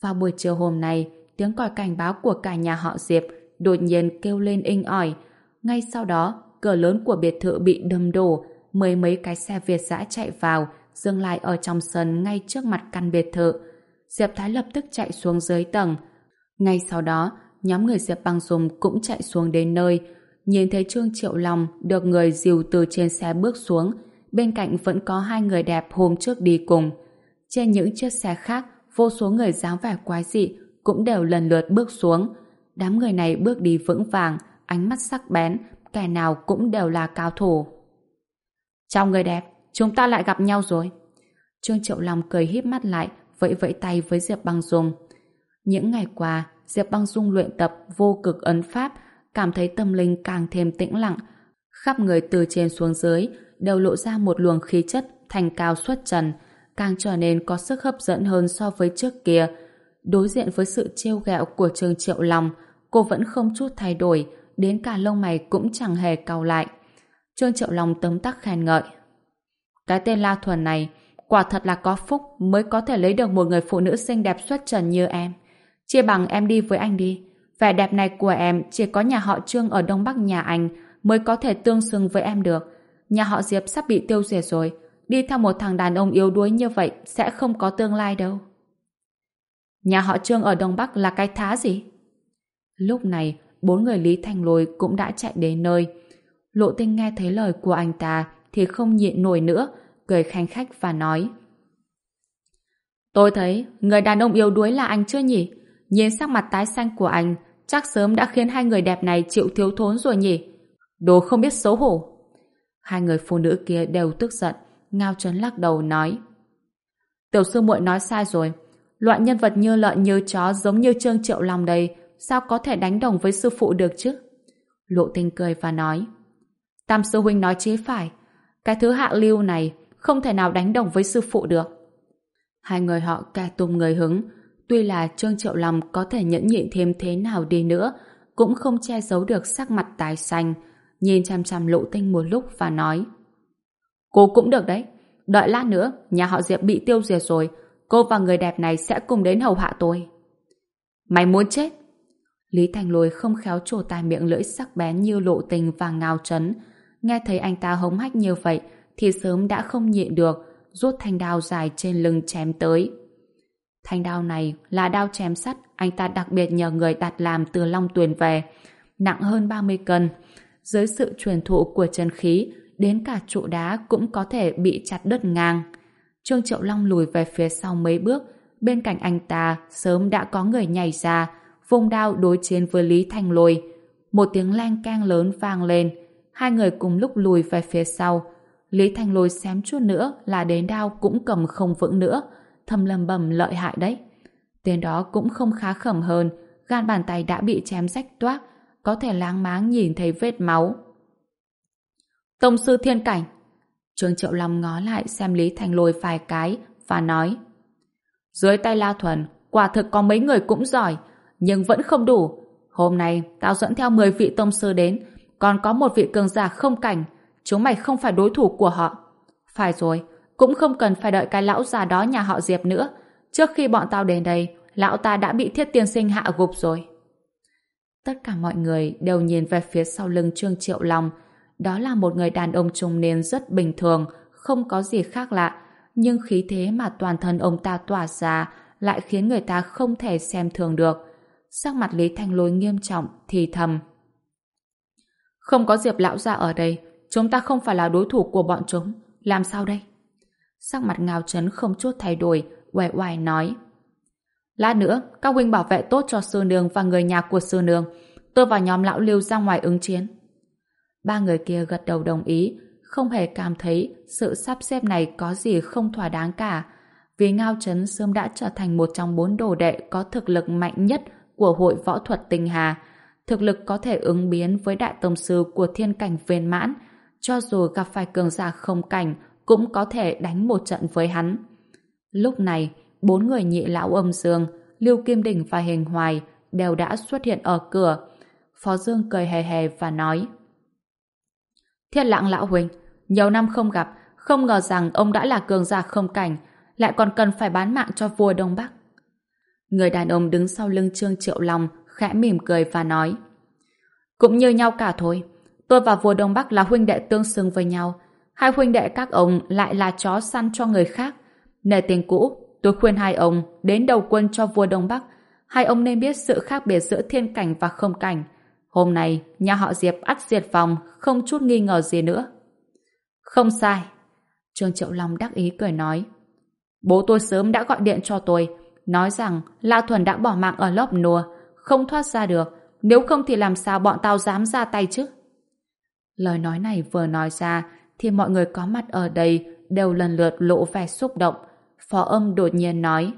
Vào buổi chiều hôm nay, tiếng còi cảnh báo của cả nhà họ Diệp đột nhiên kêu lên inh ỏi. Ngay sau đó, cửa lớn của biệt thự bị đâm đổ, mười mấy cái xe Việt dã chạy vào, dừng lại ở trong sân ngay trước mặt căn biệt thự. Diệp Thái lập tức chạy xuống dưới tầng, ngay sau đó, nhóm người Diệp Băng Dung cũng chạy xuống đến nơi. Nhìn thấy Trương Triệu Long được người dìu từ trên xe bước xuống, bên cạnh vẫn có hai người đẹp hôm trước đi cùng. Trên những chiếc xe khác, vô số người dáng vẻ quái dị cũng đều lần lượt bước xuống. Đám người này bước đi vững vàng, ánh mắt sắc bén, kẻ nào cũng đều là cao thủ. Chào người đẹp, chúng ta lại gặp nhau rồi. Trương Triệu Long cười híp mắt lại, vẫy vẫy tay với Diệp Băng Dung. Những ngày qua, Diệp Băng Dung luyện tập vô cực ấn pháp, cảm thấy tâm linh càng thêm tĩnh lặng. Khắp người từ trên xuống dưới đều lộ ra một luồng khí chất thành cao xuất trần, càng trở nên có sức hấp dẫn hơn so với trước kia. Đối diện với sự trêu ghẹo của Trương Triệu Long, cô vẫn không chút thay đổi, đến cả lông mày cũng chẳng hề cau lại. Trương Triệu Long tấm tắc khen ngợi. Cái tên La Thuần này, quả thật là có phúc mới có thể lấy được một người phụ nữ xinh đẹp xuất trần như em. Chia bằng em đi với anh đi. Vẻ đẹp này của em chỉ có nhà họ Trương ở Đông Bắc nhà anh mới có thể tương xứng với em được. Nhà họ Diệp sắp bị tiêu diệt rồi. Đi theo một thằng đàn ông yếu đuối như vậy sẽ không có tương lai đâu. Nhà họ Trương ở Đông Bắc là cái thá gì? Lúc này, bốn người Lý Thanh Lôi cũng đã chạy đến nơi. Lộ tinh nghe thấy lời của anh ta thì không nhịn nổi nữa, cười khanh khách và nói Tôi thấy người đàn ông yếu đuối là anh chưa nhỉ? Nhìn sắc mặt tái xanh của anh chắc sớm đã khiến hai người đẹp này chịu thiếu thốn rồi nhỉ? Đồ không biết xấu hổ. Hai người phụ nữ kia đều tức giận, Ngao Trấn lắc đầu nói Tiểu sư muội nói sai rồi. Loại nhân vật như lợn như chó giống như Trương Triệu Long đây sao có thể đánh đồng với sư phụ được chứ? Lộ tinh cười và nói Tam sư huynh nói chế phải cái thứ hạ lưu này không thể nào đánh đồng với sư phụ được. Hai người họ ca tung người hứng tuy là Trương Triệu Long có thể nhẫn nhịn thêm thế nào đi nữa cũng không che giấu được sắc mặt tái xanh nhìn chăm chăm lộ tinh một lúc và nói Cô cũng được đấy đợi lát nữa nhà họ Diệp bị tiêu diệt rồi cô và người đẹp này sẽ cùng đến hầu hạ tôi. Mày muốn chết? Lý Thành Lôi không khéo trổ tai miệng lưỡi sắc bén như lộ tình và ngao chấn. Nghe thấy anh ta hống hách như vậy thì sớm đã không nhịn được, rút thanh đao dài trên lưng chém tới. Thanh đao này là đao chém sắt anh ta đặc biệt nhờ người đặt làm từ Long Tuyền về, nặng hơn 30 cân. Dưới sự truyền thụ của chân khí, đến cả trụ đá cũng có thể bị chặt đứt ngang. Trương Triệu Long lùi về phía sau mấy bước, bên cạnh anh ta sớm đã có người nhảy ra, vung đao đối chiến với Lý Thanh Lôi. Một tiếng leng keng lớn vang lên, hai người cùng lúc lùi về phía sau. Lý Thanh Lôi xém chút nữa là đến đao cũng cầm không vững nữa, thầm lầm bầm lợi hại đấy. Tên đó cũng không khá khẩm hơn, gan bàn tay đã bị chém rách toác, có thể láng máng nhìn thấy vết máu. Tông sư thiên cảnh Trương Triệu Long ngó lại xem Lý thành Lôi vài cái và nói Dưới tay La Thuần quả thực có mấy người cũng giỏi nhưng vẫn không đủ. Hôm nay tao dẫn theo 10 vị tông sư đến còn có một vị cường giả không cảnh chúng mày không phải đối thủ của họ. Phải rồi, cũng không cần phải đợi cái lão già đó nhà họ Diệp nữa. Trước khi bọn tao đến đây, lão ta đã bị thiết tiên sinh hạ gục rồi. Tất cả mọi người đều nhìn về phía sau lưng Trương Triệu Long. Đó là một người đàn ông trung niên rất bình thường, không có gì khác lạ. Nhưng khí thế mà toàn thân ông ta tỏa ra lại khiến người ta không thể xem thường được. Sắc mặt Lý Thanh Lôi nghiêm trọng, thì thầm. Không có Diệp Lão ra ở đây, chúng ta không phải là đối thủ của bọn chúng. Làm sao đây? Sắc mặt ngao chấn không chút thay đổi, quẻ oải nói. Lát nữa, các huynh bảo vệ tốt cho sư nương và người nhà của sư nương. Tôi và nhóm lão lưu ra ngoài ứng chiến. Ba người kia gật đầu đồng ý, không hề cảm thấy sự sắp xếp này có gì không thỏa đáng cả. Vì Ngao Trấn sớm đã trở thành một trong bốn đồ đệ có thực lực mạnh nhất của hội võ thuật tinh hà. Thực lực có thể ứng biến với đại tổng sư của thiên cảnh viên mãn, cho dù gặp phải cường giả không cảnh cũng có thể đánh một trận với hắn. Lúc này, bốn người nhị lão âm dương, Lưu Kim Đình và Hình Hoài đều đã xuất hiện ở cửa. Phó Dương cười hề hề và nói Thiết lạng lão huynh, nhiều năm không gặp, không ngờ rằng ông đã là cường giả không cảnh, lại còn cần phải bán mạng cho vua Đông Bắc. Người đàn ông đứng sau lưng Trương Triệu Long khẽ mỉm cười và nói Cũng như nhau cả thôi. Tôi và vua Đông Bắc là huynh đệ tương xứng với nhau. Hai huynh đệ các ông lại là chó săn cho người khác. Nề tình cũ, tôi khuyên hai ông đến đầu quân cho vua Đông Bắc. Hai ông nên biết sự khác biệt giữa thiên cảnh và không cảnh. Hôm nay, nhà họ Diệp ắt diệt vòng, không chút nghi ngờ gì nữa. Không sai. Trương Triệu Long đắc ý cười nói. Bố tôi sớm đã gọi điện cho tôi, nói rằng La Thuần đã bỏ mạng ở lốc nùa, không thoát ra được, nếu không thì làm sao bọn tao dám ra tay chứ? Lời nói này vừa nói ra, thì mọi người có mặt ở đây đều lần lượt lộ vẻ xúc động. Phó âm đột nhiên nói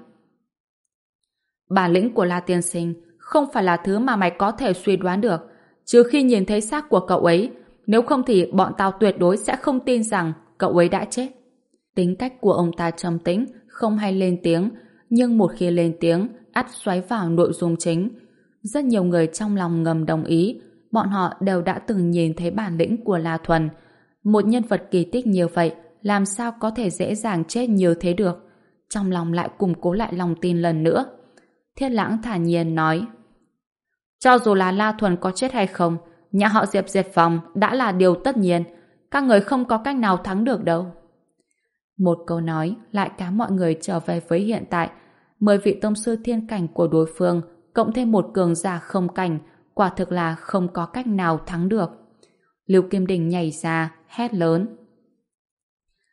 Bản lĩnh của La Tiên Sinh không phải là thứ mà mày có thể suy đoán được, trừ khi nhìn thấy xác của cậu ấy, nếu không thì bọn tao tuyệt đối sẽ không tin rằng cậu ấy đã chết. Tính cách của ông ta trầm tĩnh, không hay lên tiếng, nhưng một khi lên tiếng, ắt xoáy vào nội dung chính. Rất nhiều người trong lòng ngầm đồng ý, bọn họ đều đã từng nhìn thấy bản lĩnh của La Thuần. Một nhân vật kỳ tích nhiều vậy, làm sao có thể dễ dàng chết như thế được? Trong lòng lại củng cố lại lòng tin lần nữa. Thiết lãng thản nhiên nói Cho dù là La Thuần có chết hay không, nhà họ Diệp diệt phòng đã là điều tất nhiên. Các người không có cách nào thắng được đâu. Một câu nói lại cá mọi người trở về với hiện tại. Mười vị tông sư thiên cảnh của đối phương cộng thêm một cường giả không cảnh, quả thực là không có cách nào thắng được. Lưu Kim Đình nhảy ra, hét lớn.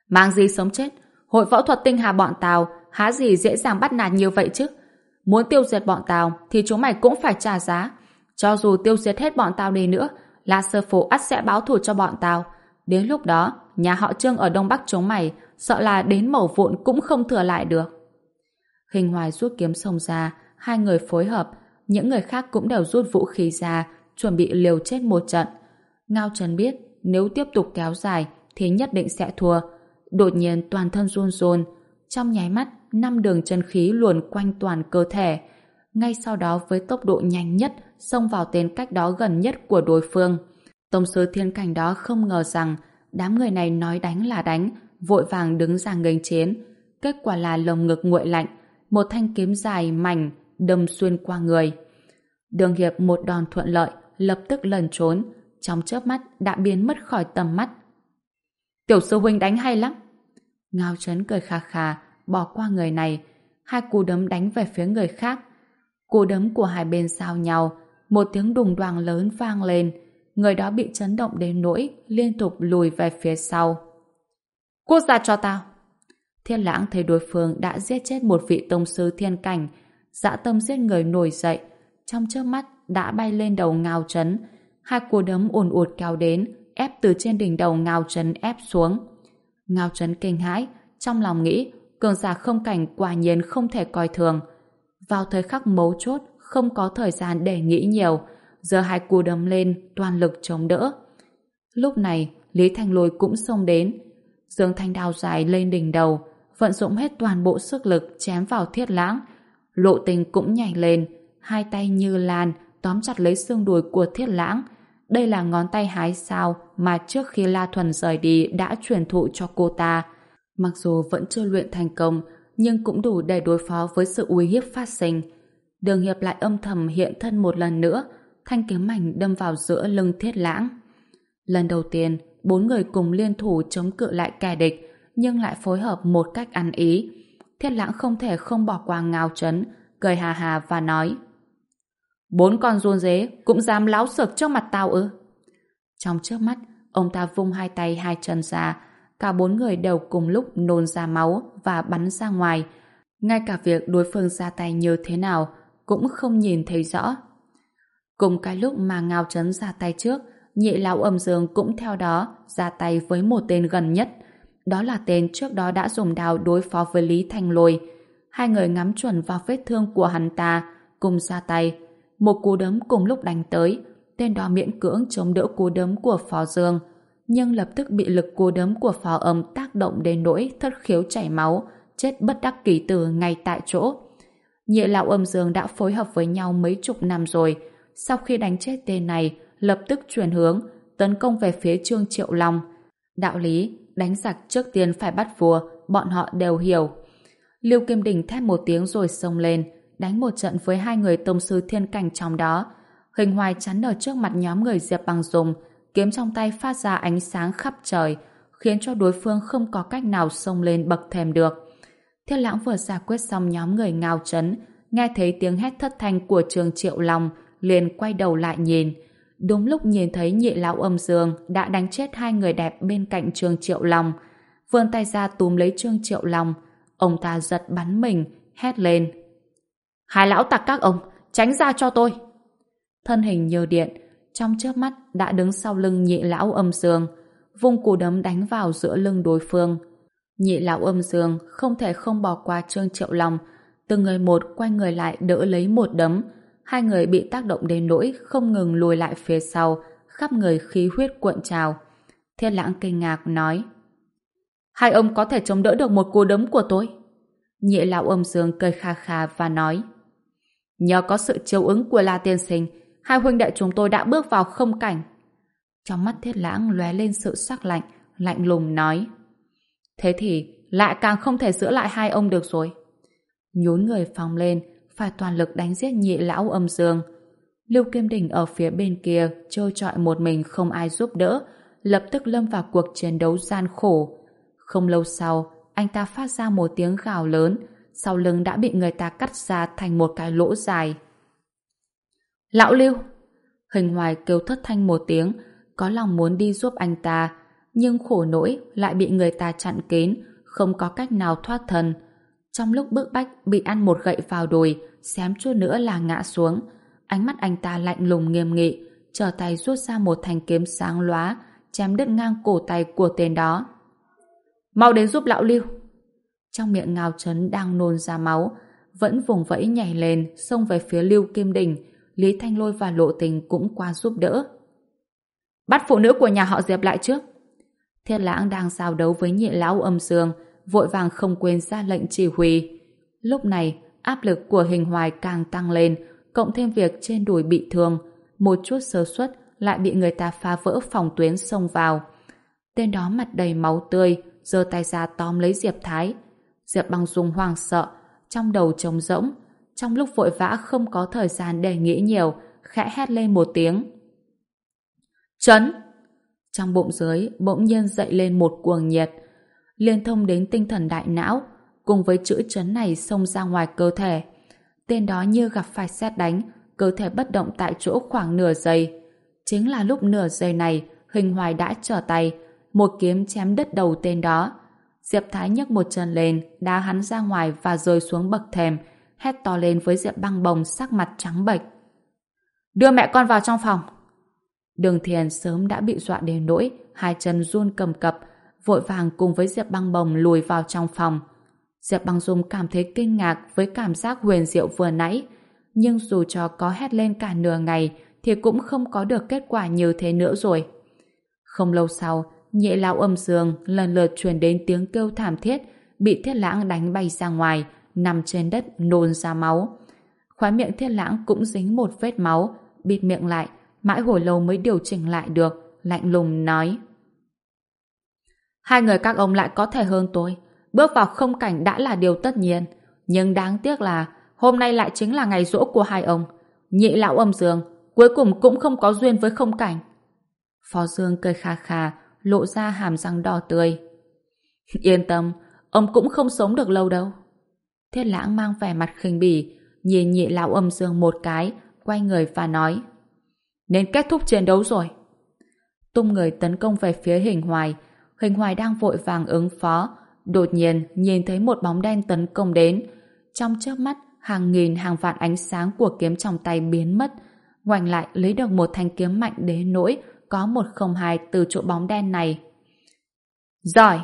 Mang gì sống chết? Hội võ thuật tinh hà bọn tàu há gì dễ dàng bắt nạt như vậy chứ? Muốn tiêu diệt bọn tàu thì chúng mày cũng phải trả giá. Cho dù tiêu diệt hết bọn tàu đi nữa, La Sơ phụ ắt sẽ báo thù cho bọn tàu Đến lúc đó, nhà họ Trương ở Đông Bắc chúng mày sợ là đến mẩu vụn cũng không thừa lại được. Hình hoài rút kiếm sông ra, hai người phối hợp, những người khác cũng đều rút vũ khí ra, chuẩn bị liều chết một trận. Ngao Trần biết, nếu tiếp tục kéo dài thì nhất định sẽ thua. Đột nhiên toàn thân run run, trong nháy mắt, năm đường chân khí luồn quanh toàn cơ thể. Ngay sau đó với tốc độ nhanh nhất, xông vào tên cách đó gần nhất của đối phương. Tông sư thiên cảnh đó không ngờ rằng đám người này nói đánh là đánh, vội vàng đứng ra nghênh chiến. Kết quả là lồng ngực nguội lạnh, một thanh kiếm dài mảnh đâm xuyên qua người. Đường Hiệp một đòn thuận lợi, lập tức lần trốn, trong chớp mắt đã biến mất khỏi tầm mắt. Tiểu sư huynh đánh hay lắm. Ngao Trấn cười khà khà, bỏ qua người này, hai cú đấm đánh về phía người khác. Cú đấm của hai bên sao nhau, một tiếng đùng đoàng lớn vang lên, người đó bị chấn động đến nỗi liên tục lùi về phía sau. Quốc gia cho tao! Thiên lãng thấy đối phương đã giết chết một vị tông sư thiên cảnh, dã tâm giết người nổi dậy, trong chớp mắt đã bay lên đầu ngao chấn, hai cú đấm ồn ụt kéo đến, ép từ trên đỉnh đầu ngao chấn ép xuống. Ngao chấn kinh hãi, trong lòng nghĩ cường giả không cảnh quả nhiên không thể coi thường. Vào thời khắc mấu chốt, không có thời gian để nghĩ nhiều, giờ hai cú đấm lên, toàn lực chống đỡ. Lúc này, Lý Thanh Lôi cũng xông đến. Dương Thanh đao dài lên đỉnh đầu, vận dụng hết toàn bộ sức lực chém vào thiết lãng. Lộ tình cũng nhảy lên, hai tay như lan, tóm chặt lấy xương đùi của thiết lãng. Đây là ngón tay hái sao mà trước khi La Thuần rời đi đã truyền thụ cho cô ta. Mặc dù vẫn chưa luyện thành công, nhưng cũng đủ để đối phó với sự uy hiếp phát sinh. Đường Hiệp lại âm thầm hiện thân một lần nữa, thanh kiếm mảnh đâm vào giữa lưng thiết lãng. Lần đầu tiên, bốn người cùng liên thủ chống cự lại kẻ địch, nhưng lại phối hợp một cách ăn ý. Thiết lãng không thể không bỏ qua ngao chấn, cười hà hà và nói Bốn con run dế cũng dám láo sực trước mặt tao ư? Trong trước mắt, ông ta vung hai tay hai chân ra, cả bốn người đều cùng lúc nôn ra máu và bắn ra ngoài. Ngay cả việc đối phương ra tay như thế nào cũng không nhìn thấy rõ. Cùng cái lúc mà Ngao Trấn ra tay trước, nhị lão âm dương cũng theo đó ra tay với một tên gần nhất. Đó là tên trước đó đã dùng đào đối phó với Lý Thanh Lôi. Hai người ngắm chuẩn vào vết thương của hắn ta, cùng ra tay. Một cú đấm cùng lúc đánh tới, tên đó miễn cưỡng chống đỡ cú đấm của Phó Dương nhưng lập tức bị lực cú đấm của Phó âm tác động đến nỗi thất khiếu chảy máu, chết bất đắc kỳ tử ngay tại chỗ. Nhị lão âm dương đã phối hợp với nhau mấy chục năm rồi, sau khi đánh chết tên này, lập tức chuyển hướng, tấn công về phía Trương Triệu Long. Đạo lý, đánh giặc trước tiên phải bắt vua, bọn họ đều hiểu. Lưu Kim Đình thét một tiếng rồi xông lên, đánh một trận với hai người tông sư thiên cảnh trong đó. Hình hoài chắn ở trước mặt nhóm người Diệp Bằng Dùng, kiếm trong tay phát ra ánh sáng khắp trời, khiến cho đối phương không có cách nào xông lên bậc thềm được. Thiên lãng vừa giải quyết xong nhóm người ngao chấn, nghe thấy tiếng hét thất thanh của trường Triệu Long, liền quay đầu lại nhìn. Đúng lúc nhìn thấy nhị lão âm dương đã đánh chết hai người đẹp bên cạnh trường Triệu Long. Vươn tay ra túm lấy trương Triệu Long. Ông ta giật bắn mình, hét lên. Hai lão tặc các ông, tránh ra cho tôi. Thân hình như điện, trong chớp mắt đã đứng sau lưng nhị lão âm dương, vung cú đấm đánh vào giữa lưng đối phương. Nhị lão âm dương không thể không bỏ qua Trương Triệu Long, từng người một quay người lại đỡ lấy một đấm, hai người bị tác động đến nỗi không ngừng lùi lại phía sau, khắp người khí huyết cuộn trào. Thiên lãng kinh ngạc nói Hai ông có thể chống đỡ được một cú đấm của tôi? Nhị lão âm dương cười kha kha và nói Nhờ có sự chiếu ứng của La Tiên Sinh hai huynh đệ chúng tôi đã bước vào không cảnh. Trong mắt thiết lãng lóe lên sự sắc lạnh, lạnh lùng nói. Thế thì lại càng không thể giữ lại hai ông được rồi. Nhún người phòng lên, phải toàn lực đánh giết nhị lão âm dương. Lưu Kim Đình ở phía bên kia trôi trọi một mình không ai giúp đỡ, lập tức lâm vào cuộc chiến đấu gian khổ. Không lâu sau, anh ta phát ra một tiếng gào lớn, sau lưng đã bị người ta cắt ra thành một cái lỗ dài. Lão Lưu! Hình hoài kêu thất thanh một tiếng, có lòng muốn đi giúp anh ta, nhưng khổ nỗi lại bị người ta chặn kín, không có cách nào thoát thân. Trong lúc bức bách bị ăn một gậy vào đùi, xém chút nữa là ngã xuống. Ánh mắt anh ta lạnh lùng nghiêm nghị, trở tay rút ra một thanh kiếm sáng lóa, chém đứt ngang cổ tay của tên đó. Mau đến giúp lão Lưu! Trong miệng ngao chấn đang nôn ra máu, vẫn vùng vẫy nhảy lên, xông về phía Lưu Kim Đình, Lý Thanh Lôi và Lộ Tình cũng qua giúp đỡ. Bắt phụ nữ của nhà họ Diệp lại trước. Thiết lãng đang giao đấu với nhị lão âm dương, vội vàng không quên ra lệnh chỉ huy. Lúc này, áp lực của hình hoài càng tăng lên, cộng thêm việc trên đùi bị thương, một chút sơ suất lại bị người ta phá vỡ phòng tuyến xông vào. Tên đó mặt đầy máu tươi, giơ tay ra tóm lấy Diệp Thái. Diệp băng dung hoang sợ, trong đầu trống rỗng, trong lúc vội vã không có thời gian để nghĩ nhiều, khẽ hét lên một tiếng. Chấn! Trong bụng dưới bỗng nhiên dậy lên một cuồng nhiệt, liên thông đến tinh thần đại não, cùng với chữ chấn này xông ra ngoài cơ thể. Tên đó như gặp phải xét đánh, cơ thể bất động tại chỗ khoảng nửa giây. Chính là lúc nửa giây này, hình hoài đã trở tay, một kiếm chém đứt đầu tên đó. Diệp Thái nhấc một chân lên, đá hắn ra ngoài và rơi xuống bậc thềm, hét to lên với Diệp băng bồng sắc mặt trắng bệch. Đưa mẹ con vào trong phòng. Đường Thiền sớm đã bị dọa đến nỗi, hai chân run cầm cập, vội vàng cùng với Diệp băng bồng lùi vào trong phòng. Diệp băng dung cảm thấy kinh ngạc với cảm giác huyền diệu vừa nãy, nhưng dù cho có hét lên cả nửa ngày thì cũng không có được kết quả như thế nữa rồi. Không lâu sau, nhị lão âm dương lần lượt truyền đến tiếng kêu thảm thiết, bị thiết lãng đánh bay ra ngoài, nằm trên đất nôn ra máu. Khóe miệng thiết lãng cũng dính một vết máu, bịt miệng lại, mãi hồi lâu mới điều chỉnh lại được, lạnh lùng nói. Hai người các ông lại có thể hơn tôi, bước vào không cảnh đã là điều tất nhiên, nhưng đáng tiếc là hôm nay lại chính là ngày rỗ của hai ông. Nhị lão âm dương, cuối cùng cũng không có duyên với không cảnh. Phó Dương cười khà khà lộ ra hàm răng đỏ tươi. Yên tâm, ông cũng không sống được lâu đâu. Thiết lãng mang vẻ mặt khinh bỉ, nhìn nhị lão âm dương một cái, quay người và nói. Nên kết thúc chiến đấu rồi. Tung người tấn công về phía hình hoài, hình hoài đang vội vàng ứng phó, đột nhiên nhìn thấy một bóng đen tấn công đến. Trong chớp mắt, hàng nghìn hàng vạn ánh sáng của kiếm trong tay biến mất, ngoảnh lại lấy được một thanh kiếm mạnh đến nỗi có một không hai từ chỗ bóng đen này. Giỏi!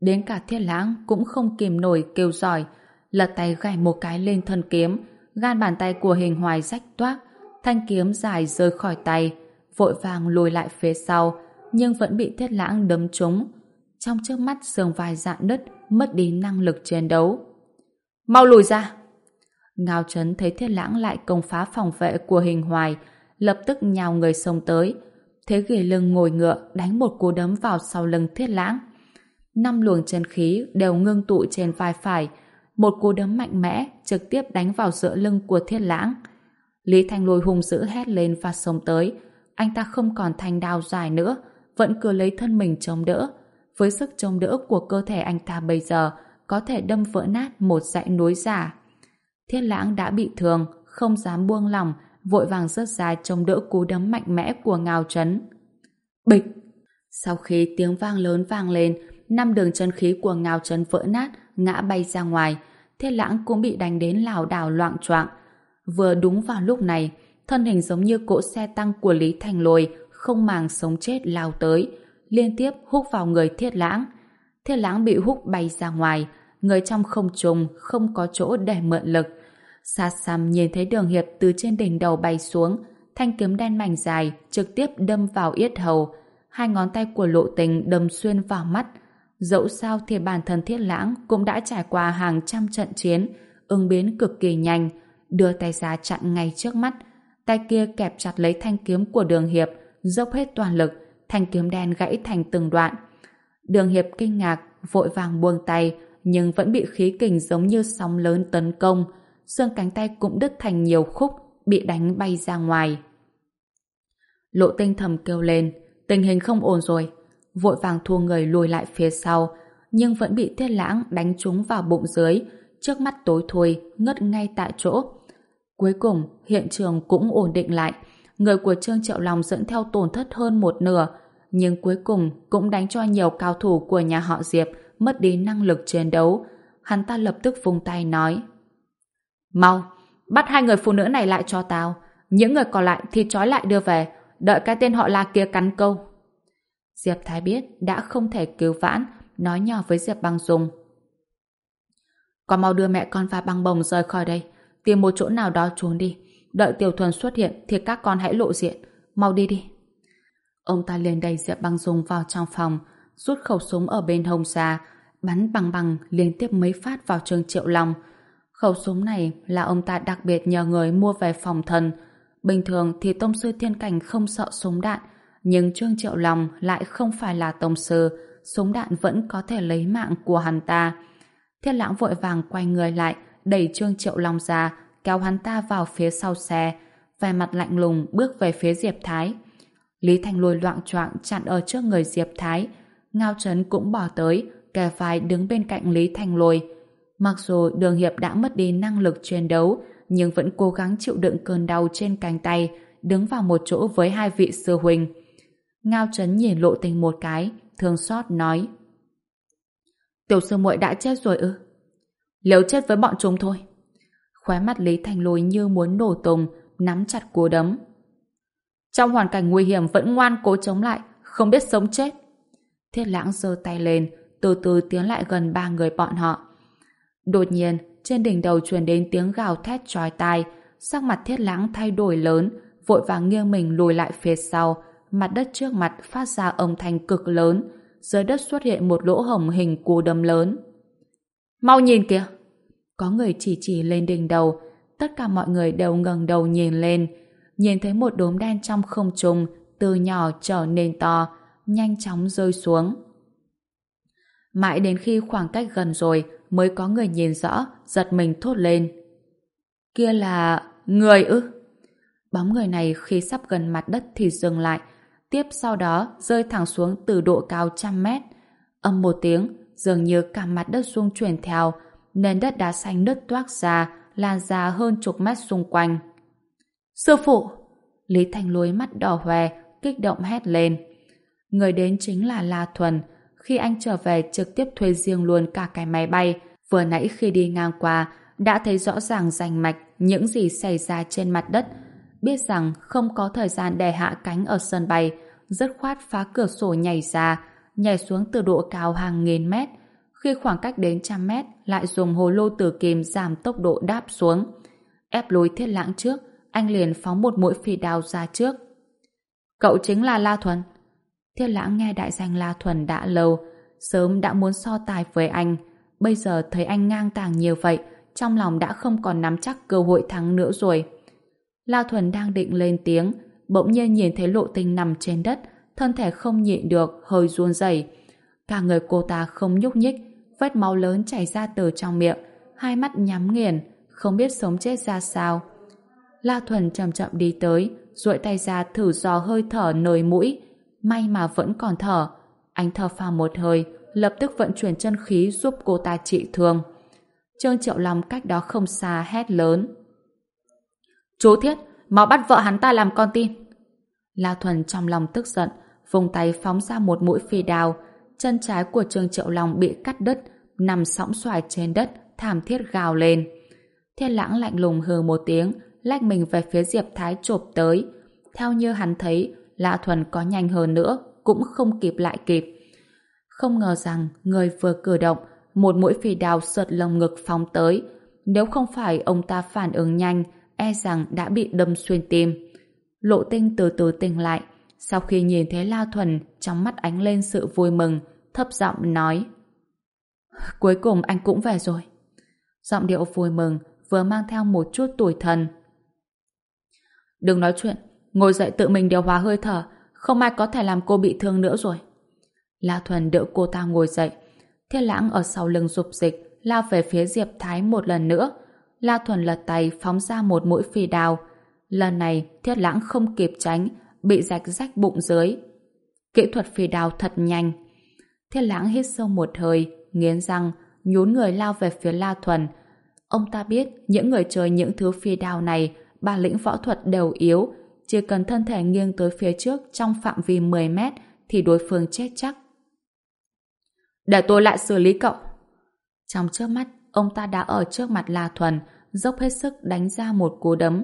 Đến cả thiết lãng cũng không kìm nổi kêu giỏi, lật tay gảy một cái lên thân kiếm, gan bàn tay của hình hoài rách toác, thanh kiếm dài rơi khỏi tay, vội vàng lùi lại phía sau, nhưng vẫn bị thiết lãng đấm trúng. Trong trước mắt sườn vai dạn nứt, mất đi năng lực chiến đấu. Mau lùi ra! Ngao Trấn thấy thiết lãng lại công phá phòng vệ của hình hoài, lập tức nhào người xông tới, thế ghề lưng ngồi ngựa đánh một cú đấm vào sau lưng thiết lãng. Năm luồng chân khí đều ngưng tụ trên vai phải, một cú đấm mạnh mẽ trực tiếp đánh vào giữa lưng của thiết lãng. Lý Thanh Lôi hung dữ hét lên và xông tới. Anh ta không còn thanh đao dài nữa, vẫn cứ lấy thân mình chống đỡ. Với sức chống đỡ của cơ thể anh ta bây giờ, có thể đâm vỡ nát một dãy núi giả. Thiết lãng đã bị thương, không dám buông lòng, vội vàng rớt ra chống đỡ cú đấm mạnh mẽ của ngao trấn. Bịch! Sau khi tiếng vang lớn vang lên, năm đường chân khí của ngao trấn vỡ nát, ngã bay ra ngoài. Thiết lãng cũng bị đánh đến lảo đảo loạn choạng. Vừa đúng vào lúc này, thân hình giống như cỗ xe tăng của Lý Thành Lôi không màng sống chết lao tới, liên tiếp hút vào người thiết lãng. Thiết lãng bị hút bay ra ngoài, người trong không trùng, không có chỗ để mượn lực. Xa xăm nhìn thấy đường hiệp từ trên đỉnh đầu bay xuống, thanh kiếm đen mảnh dài trực tiếp đâm vào yết hầu. Hai ngón tay của lộ tình đâm xuyên vào mắt. Dẫu sao thì bản thân thiết lãng cũng đã trải qua hàng trăm trận chiến, ứng biến cực kỳ nhanh, đưa tay ra chặn ngay trước mắt. Tay kia kẹp chặt lấy thanh kiếm của đường hiệp, dốc hết toàn lực, thanh kiếm đen gãy thành từng đoạn. Đường hiệp kinh ngạc, vội vàng buông tay, nhưng vẫn bị khí kình giống như sóng lớn tấn công, xương cánh tay cũng đứt thành nhiều khúc, bị đánh bay ra ngoài. Lộ tinh thầm kêu lên, tình hình không ổn rồi, vội vàng thua người lùi lại phía sau, nhưng vẫn bị Tiết Lãng đánh trúng vào bụng dưới, trước mắt tối thui, ngất ngay tại chỗ. Cuối cùng, hiện trường cũng ổn định lại. Người của Trương Triệu Long dẫn theo tổn thất hơn một nửa, nhưng cuối cùng cũng đánh cho nhiều cao thủ của nhà họ Diệp mất đi năng lực chiến đấu. Hắn ta lập tức vùng tay nói Mau, bắt hai người phụ nữ này lại cho tao. Những người còn lại thì trói lại đưa về, đợi cái tên họ la kia cắn câu. Diệp Thái biết đã không thể cứu vãn, nói nhỏ với Diệp Băng Dung. Con mau đưa mẹ con và băng bồng rời khỏi đây, tìm một chỗ nào đó trốn đi. Đợi Tiểu Thuần xuất hiện thì các con hãy lộ diện. Mau đi đi. Ông ta liền đẩy Diệp Băng Dung vào trong phòng, rút khẩu súng ở bên hông ra, bắn bằng bằng liên tiếp mấy phát vào Trương Triệu Long. Khẩu súng này là ông ta đặc biệt nhờ người mua về phòng thần. Bình thường thì Tông Sư Thiên Cảnh không sợ súng đạn, nhưng Trương Triệu Long lại không phải là Tông Sư, súng đạn vẫn có thể lấy mạng của hắn ta. Thiết lãng vội vàng quay người lại, đẩy Trương Triệu Long ra, kéo hắn ta vào phía sau xe, vẻ mặt lạnh lùng bước về phía Diệp Thái. Lý Thành Lôi loạn choạng chặn ở trước người Diệp Thái. Ngao Trấn cũng bỏ tới, kề vai đứng bên cạnh Lý Thành Lôi. Mặc dù Đường Hiệp đã mất đi năng lực chiến đấu, nhưng vẫn cố gắng chịu đựng cơn đau trên cánh tay, đứng vào một chỗ với hai vị sư huynh. Ngao Trấn nhìn lộ tình một cái, thương xót nói. Tiểu sư muội đã chết rồi ư? Liều chết với bọn chúng thôi. Khóe mắt Lý Thành Lôi như muốn nổ tùng nắm chặt cú đấm. Trong hoàn cảnh nguy hiểm vẫn ngoan cố chống lại, không biết sống chết. Thiết lãng giơ tay lên, từ từ tiến lại gần ba người bọn họ. Đột nhiên, trên đỉnh đầu truyền đến tiếng gào thét trói tai, sắc mặt thiết lãng thay đổi lớn, vội vàng nghiêng mình lùi lại phía sau, mặt đất trước mặt phát ra âm thanh cực lớn, dưới đất xuất hiện một lỗ hổng hình cú đâm lớn. Mau nhìn kìa! Có người chỉ chỉ lên đỉnh đầu, tất cả mọi người đều ngẩng đầu nhìn lên, nhìn thấy một đốm đen trong không trung từ nhỏ trở nên to, nhanh chóng rơi xuống. Mãi đến khi khoảng cách gần rồi mới có người nhìn rõ, giật mình thốt lên. Kia là... người ư? Bóng người này khi sắp gần mặt đất thì dừng lại, tiếp sau đó rơi thẳng xuống từ độ cao trăm mét. Âm một tiếng, dường như cả mặt đất rung chuyển theo, nên đất đá xanh nứt toác ra, lan ra hơn chục mét xung quanh. Sư phụ! Lý thành lối mắt đỏ hoe, kích động hét lên. Người đến chính là La Thuần. Khi anh trở về trực tiếp thuê riêng luôn cả cái máy bay, vừa nãy khi đi ngang qua, đã thấy rõ ràng rành mạch những gì xảy ra trên mặt đất. Biết rằng không có thời gian để hạ cánh ở sân bay, dứt khoát phá cửa sổ nhảy ra, nhảy xuống từ độ cao hàng nghìn mét. Khi khoảng cách đến trăm mét, lại dùng hồ lô tử kim giảm tốc độ đáp xuống. Ép lối thiết lãng trước, anh liền phóng một mũi phi đao ra trước. Cậu chính là La Thuần. Thiết lãng nghe đại danh La Thuần đã lâu, sớm đã muốn so tài với anh. Bây giờ thấy anh ngang tàng nhiều vậy, trong lòng đã không còn nắm chắc cơ hội thắng nữa rồi. La Thuần đang định lên tiếng, bỗng nhiên nhìn thấy lộ tinh nằm trên đất, thân thể không nhịn được, hơi run rẩy. Cả người cô ta không nhúc nhích, vết máu lớn chảy ra từ trong miệng, hai mắt nhắm nghiền, không biết sống chết ra sao. La Thuần chậm chậm đi tới, duỗi tay ra thử dò hơi thở nơi mũi. May mà vẫn còn thở. Anh thở phào một hơi, lập tức vận chuyển chân khí giúp cô ta trị thương. Trương Triệu Long cách đó không xa hét lớn. Chú Thiết, mau bắt vợ hắn ta làm con tin. La Thuần trong lòng tức giận, vùng tay phóng ra một mũi phi đao. Chân trái của Trương Triệu Long bị cắt đứt, nằm sóng xoài trên đất, thảm thiết gào lên. Thiên lãng lạnh lùng hừ một tiếng, lách mình về phía Diệp Thái chộp tới. Theo như hắn thấy, Lạ Thuần có nhanh hơn nữa, cũng không kịp lại kịp. Không ngờ rằng người vừa cử động, một mũi phi đao sượt lồng ngực phóng tới. Nếu không phải ông ta phản ứng nhanh, e rằng đã bị đâm xuyên tim. Lộ tinh từ từ tỉnh lại, sau khi nhìn thấy La Thuần, trong mắt ánh lên sự vui mừng, thấp giọng nói. Cuối cùng anh cũng về rồi. Giọng điệu vui mừng, vừa mang theo một chút tuổi thần. Đừng nói chuyện, ngồi dậy tự mình điều hòa hơi thở, không ai có thể làm cô bị thương nữa rồi. La Thuần đỡ cô ta ngồi dậy. Thiết lãng ở sau lưng dục dịch, lao về phía Diệp Thái một lần nữa. La Thuần lật tay phóng ra một mũi phi đao. Lần này, thiết lãng không kịp tránh, bị rạch rách bụng dưới. Kỹ thuật phi đao thật nhanh. Thiết lãng hít sâu một hơi, nghiến răng, nhún người lao về phía La Thuần. Ông ta biết những người chơi những thứ phi đao này bản lĩnh võ thuật đều yếu chỉ cần thân thể nghiêng tới phía trước trong phạm vi 10 mét thì đối phương chết chắc. Để tôi lại xử lý cậu. Trong trước mắt, ông ta đã ở trước mặt La Thuần, dốc hết sức đánh ra một cú đấm.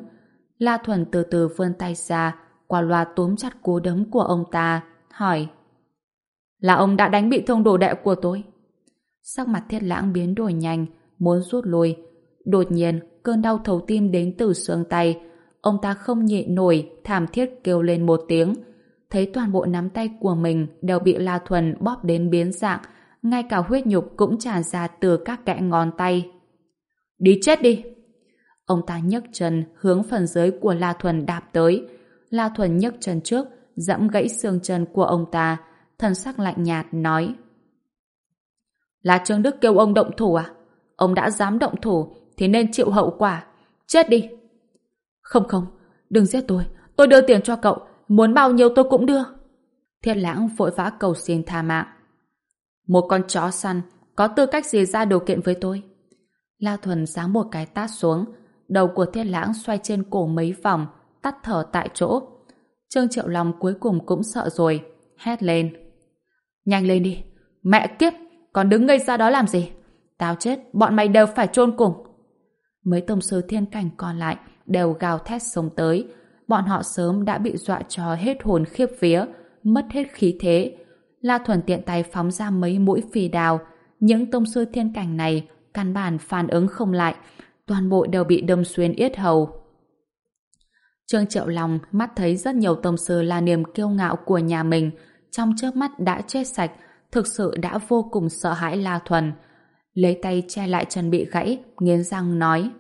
La Thuần từ từ vươn tay ra, qua loa túm chặt cú đấm của ông ta, hỏi Là ông đã đánh bị thương đồ đệ của tôi? Sắc mặt thiết lãng biến đổi nhanh, muốn rút lui. Đột nhiên, cơn đau thấu tim đến từ xương tay. Ông ta không nhịn nổi, thảm thiết kêu lên một tiếng. Thấy toàn bộ nắm tay của mình đều bị La Thuần bóp đến biến dạng, ngay cả huyết nhục cũng tràn ra từ các kẽ ngón tay. Đi chết đi! Ông ta nhấc chân hướng phần dưới của La Thuần đạp tới. La Thuần nhấc chân trước, dẫm gãy xương chân của ông ta, thân sắc lạnh nhạt nói. Là Trương Đức kêu ông động thủ à? Ông đã dám động thủ thì nên chịu hậu quả. Chết đi! Không không, đừng giết tôi. Tôi đưa tiền cho cậu. Muốn bao nhiêu tôi cũng đưa. Thiết lãng vội vã cầu xin tha mạng. Một con chó săn có tư cách gì ra điều kiện với tôi? La Thuần giáng một cái tát xuống. Đầu của thiết lãng xoay trên cổ mấy vòng, tắt thở tại chỗ. Trương Triệu Long cuối cùng cũng sợ rồi, hét lên. Nhanh lên đi, mẹ kiếp, còn đứng ngây ra đó làm gì? Tao chết, bọn mày đều phải chôn cùng. Mấy tông sư thiên cảnh còn lại đều gào thét sống tới. Bọn họ sớm đã bị dọa cho hết hồn khiếp vía, mất hết khí thế. La Thuần tiện tay phóng ra mấy mũi phi đào. Những tông sư thiên cảnh này căn bản phản ứng không lại, toàn bộ đều bị đâm xuyên yết hầu. Trương Triệu Long mắt thấy rất nhiều tông sư là niềm kiêu ngạo của nhà mình, trong chớp mắt đã chết sạch, thực sự đã vô cùng sợ hãi La Thuần. Lấy tay che lại chân bị gãy, nghiến răng nói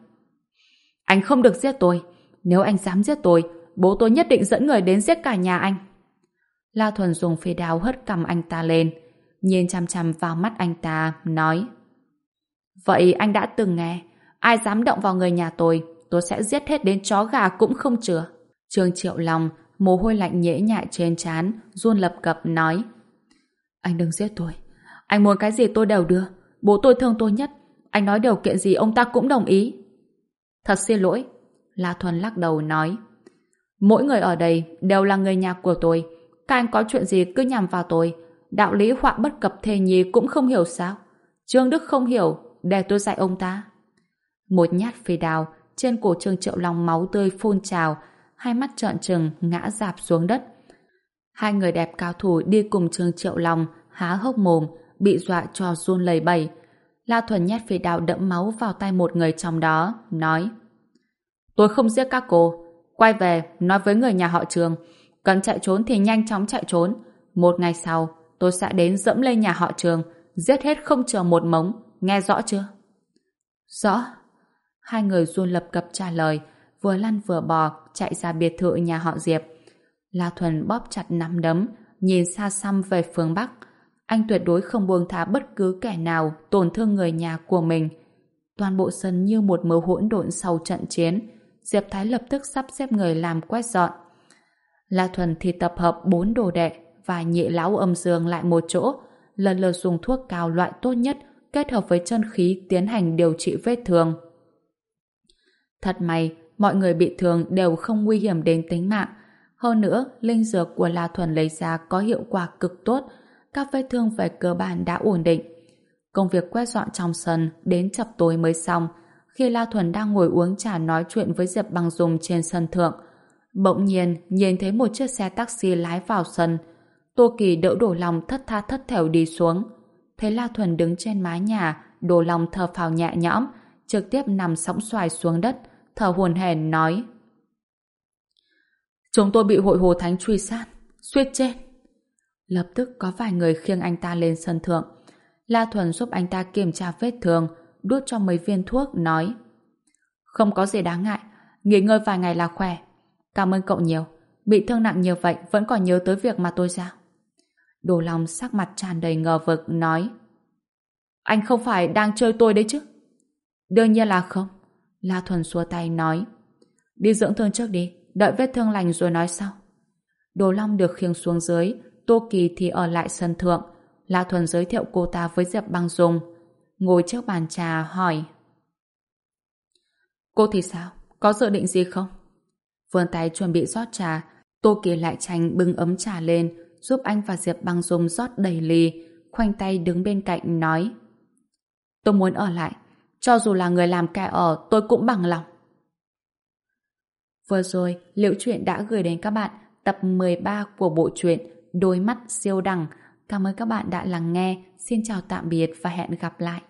anh không được giết tôi. Nếu anh dám giết tôi, bố tôi nhất định dẫn người đến giết cả nhà anh. La Thuần dùng phi đao hất cầm anh ta lên, nhìn chăm chăm vào mắt anh ta, nói Vậy anh đã từng nghe, ai dám động vào người nhà tôi, tôi sẽ giết hết đến chó gà cũng không chừa. Trương Triệu Long, mồ hôi lạnh nhễ nhại trên trán, run lập cập nói Anh đừng giết tôi, anh muốn cái gì tôi đều đưa, bố tôi thương tôi nhất, anh nói điều kiện gì ông ta cũng đồng ý. Thật xin lỗi, La Thuần lắc đầu nói Mỗi người ở đây đều là người nhà của tôi, các anh có chuyện gì cứ nhằm vào tôi, đạo lý họa bất cập thề nhi cũng không hiểu sao. Trương Đức không hiểu, để tôi dạy ông ta. Một nhát phi đào, trên cổ Trương Triệu Long máu tươi phun trào, hai mắt trợn trừng ngã dạp xuống đất. Hai người đẹp cao thủ đi cùng Trương Triệu Long há hốc mồm, bị dọa cho run lầy bầy. La Thuần nhét phi đào đẫm máu vào tay một người trong đó, nói Tôi không giết các cô, quay về nói với người nhà họ Trường. cần chạy trốn thì nhanh chóng chạy trốn. Một ngày sau, tôi sẽ đến dẫm lên nhà họ Trường, giết hết không chờ một mống, nghe rõ chưa? Rõ. Hai người run lập cập trả lời, vừa lăn vừa bò, chạy ra biệt thự nhà họ Diệp. La Thuần bóp chặt nắm đấm, nhìn xa xăm về phương Bắc. Anh tuyệt đối không buông thả bất cứ kẻ nào tổn thương người nhà của mình. Toàn bộ sân như một mớ hỗn độn sau trận chiến. Diệp Thái lập tức sắp xếp người làm quét dọn. La Thuần thì tập hợp bốn đồ đệ và nhị lão âm dương lại một chỗ, lần lượt dùng thuốc cao loại tốt nhất kết hợp với chân khí tiến hành điều trị vết thương. Thật may, mọi người bị thương đều không nguy hiểm đến tính mạng. Hơn nữa, linh dược của La Thuần lấy ra có hiệu quả cực tốt, các vết thương về cơ bản đã ổn định. Công việc quét dọn trong sân đến chập tối mới xong, khi La Thuần đang ngồi uống trà nói chuyện với Diệp Bằng Dùng trên sân thượng. Bỗng nhiên, nhìn thấy một chiếc xe taxi lái vào sân. Tô Kỳ đỡ đổ lòng thất tha thất thểu đi xuống. Thấy La Thuần đứng trên mái nhà, đổ lòng thở phào nhẹ nhõm, trực tiếp nằm sóng xoài xuống đất, thở hồn hển nói. Chúng tôi bị hội hồ thánh truy sát, suýt chết. Lập tức có vài người khiêng anh ta lên sân thượng. La Thuần giúp anh ta kiểm tra vết thương, đút cho mấy viên thuốc, nói Không có gì đáng ngại, nghỉ ngơi vài ngày là khỏe. Cảm ơn cậu nhiều, bị thương nặng nhiều vậy vẫn còn nhớ tới việc mà tôi giao. Đồ lòng sắc mặt tràn đầy ngờ vực, nói Anh không phải đang chơi tôi đấy chứ? Đương nhiên là không. La Thuần xua tay nói Đi dưỡng thương trước đi, đợi vết thương lành rồi nói sau. Đồ Long được khiêng xuống dưới, Tô Kỳ thì ở lại sân thượng. La Thuần giới thiệu cô ta với Diệp Băng Dung. Ngồi trước bàn trà hỏi Cô thì sao? Có dự định gì không? Vươn tay chuẩn bị rót trà, Tô Kỳ lại tranh bưng ấm trà lên, giúp anh và Diệp Băng Dung rót đầy ly, khoanh tay đứng bên cạnh nói Tôi muốn ở lại, cho dù là người làm kẻ ở tôi cũng bằng lòng. Vừa rồi, Liễu Chuyện đã gửi đến các bạn tập 13 của bộ truyện Đôi mắt siêu đẳng. Cảm ơn các bạn đã lắng nghe. Xin chào tạm biệt và hẹn gặp lại.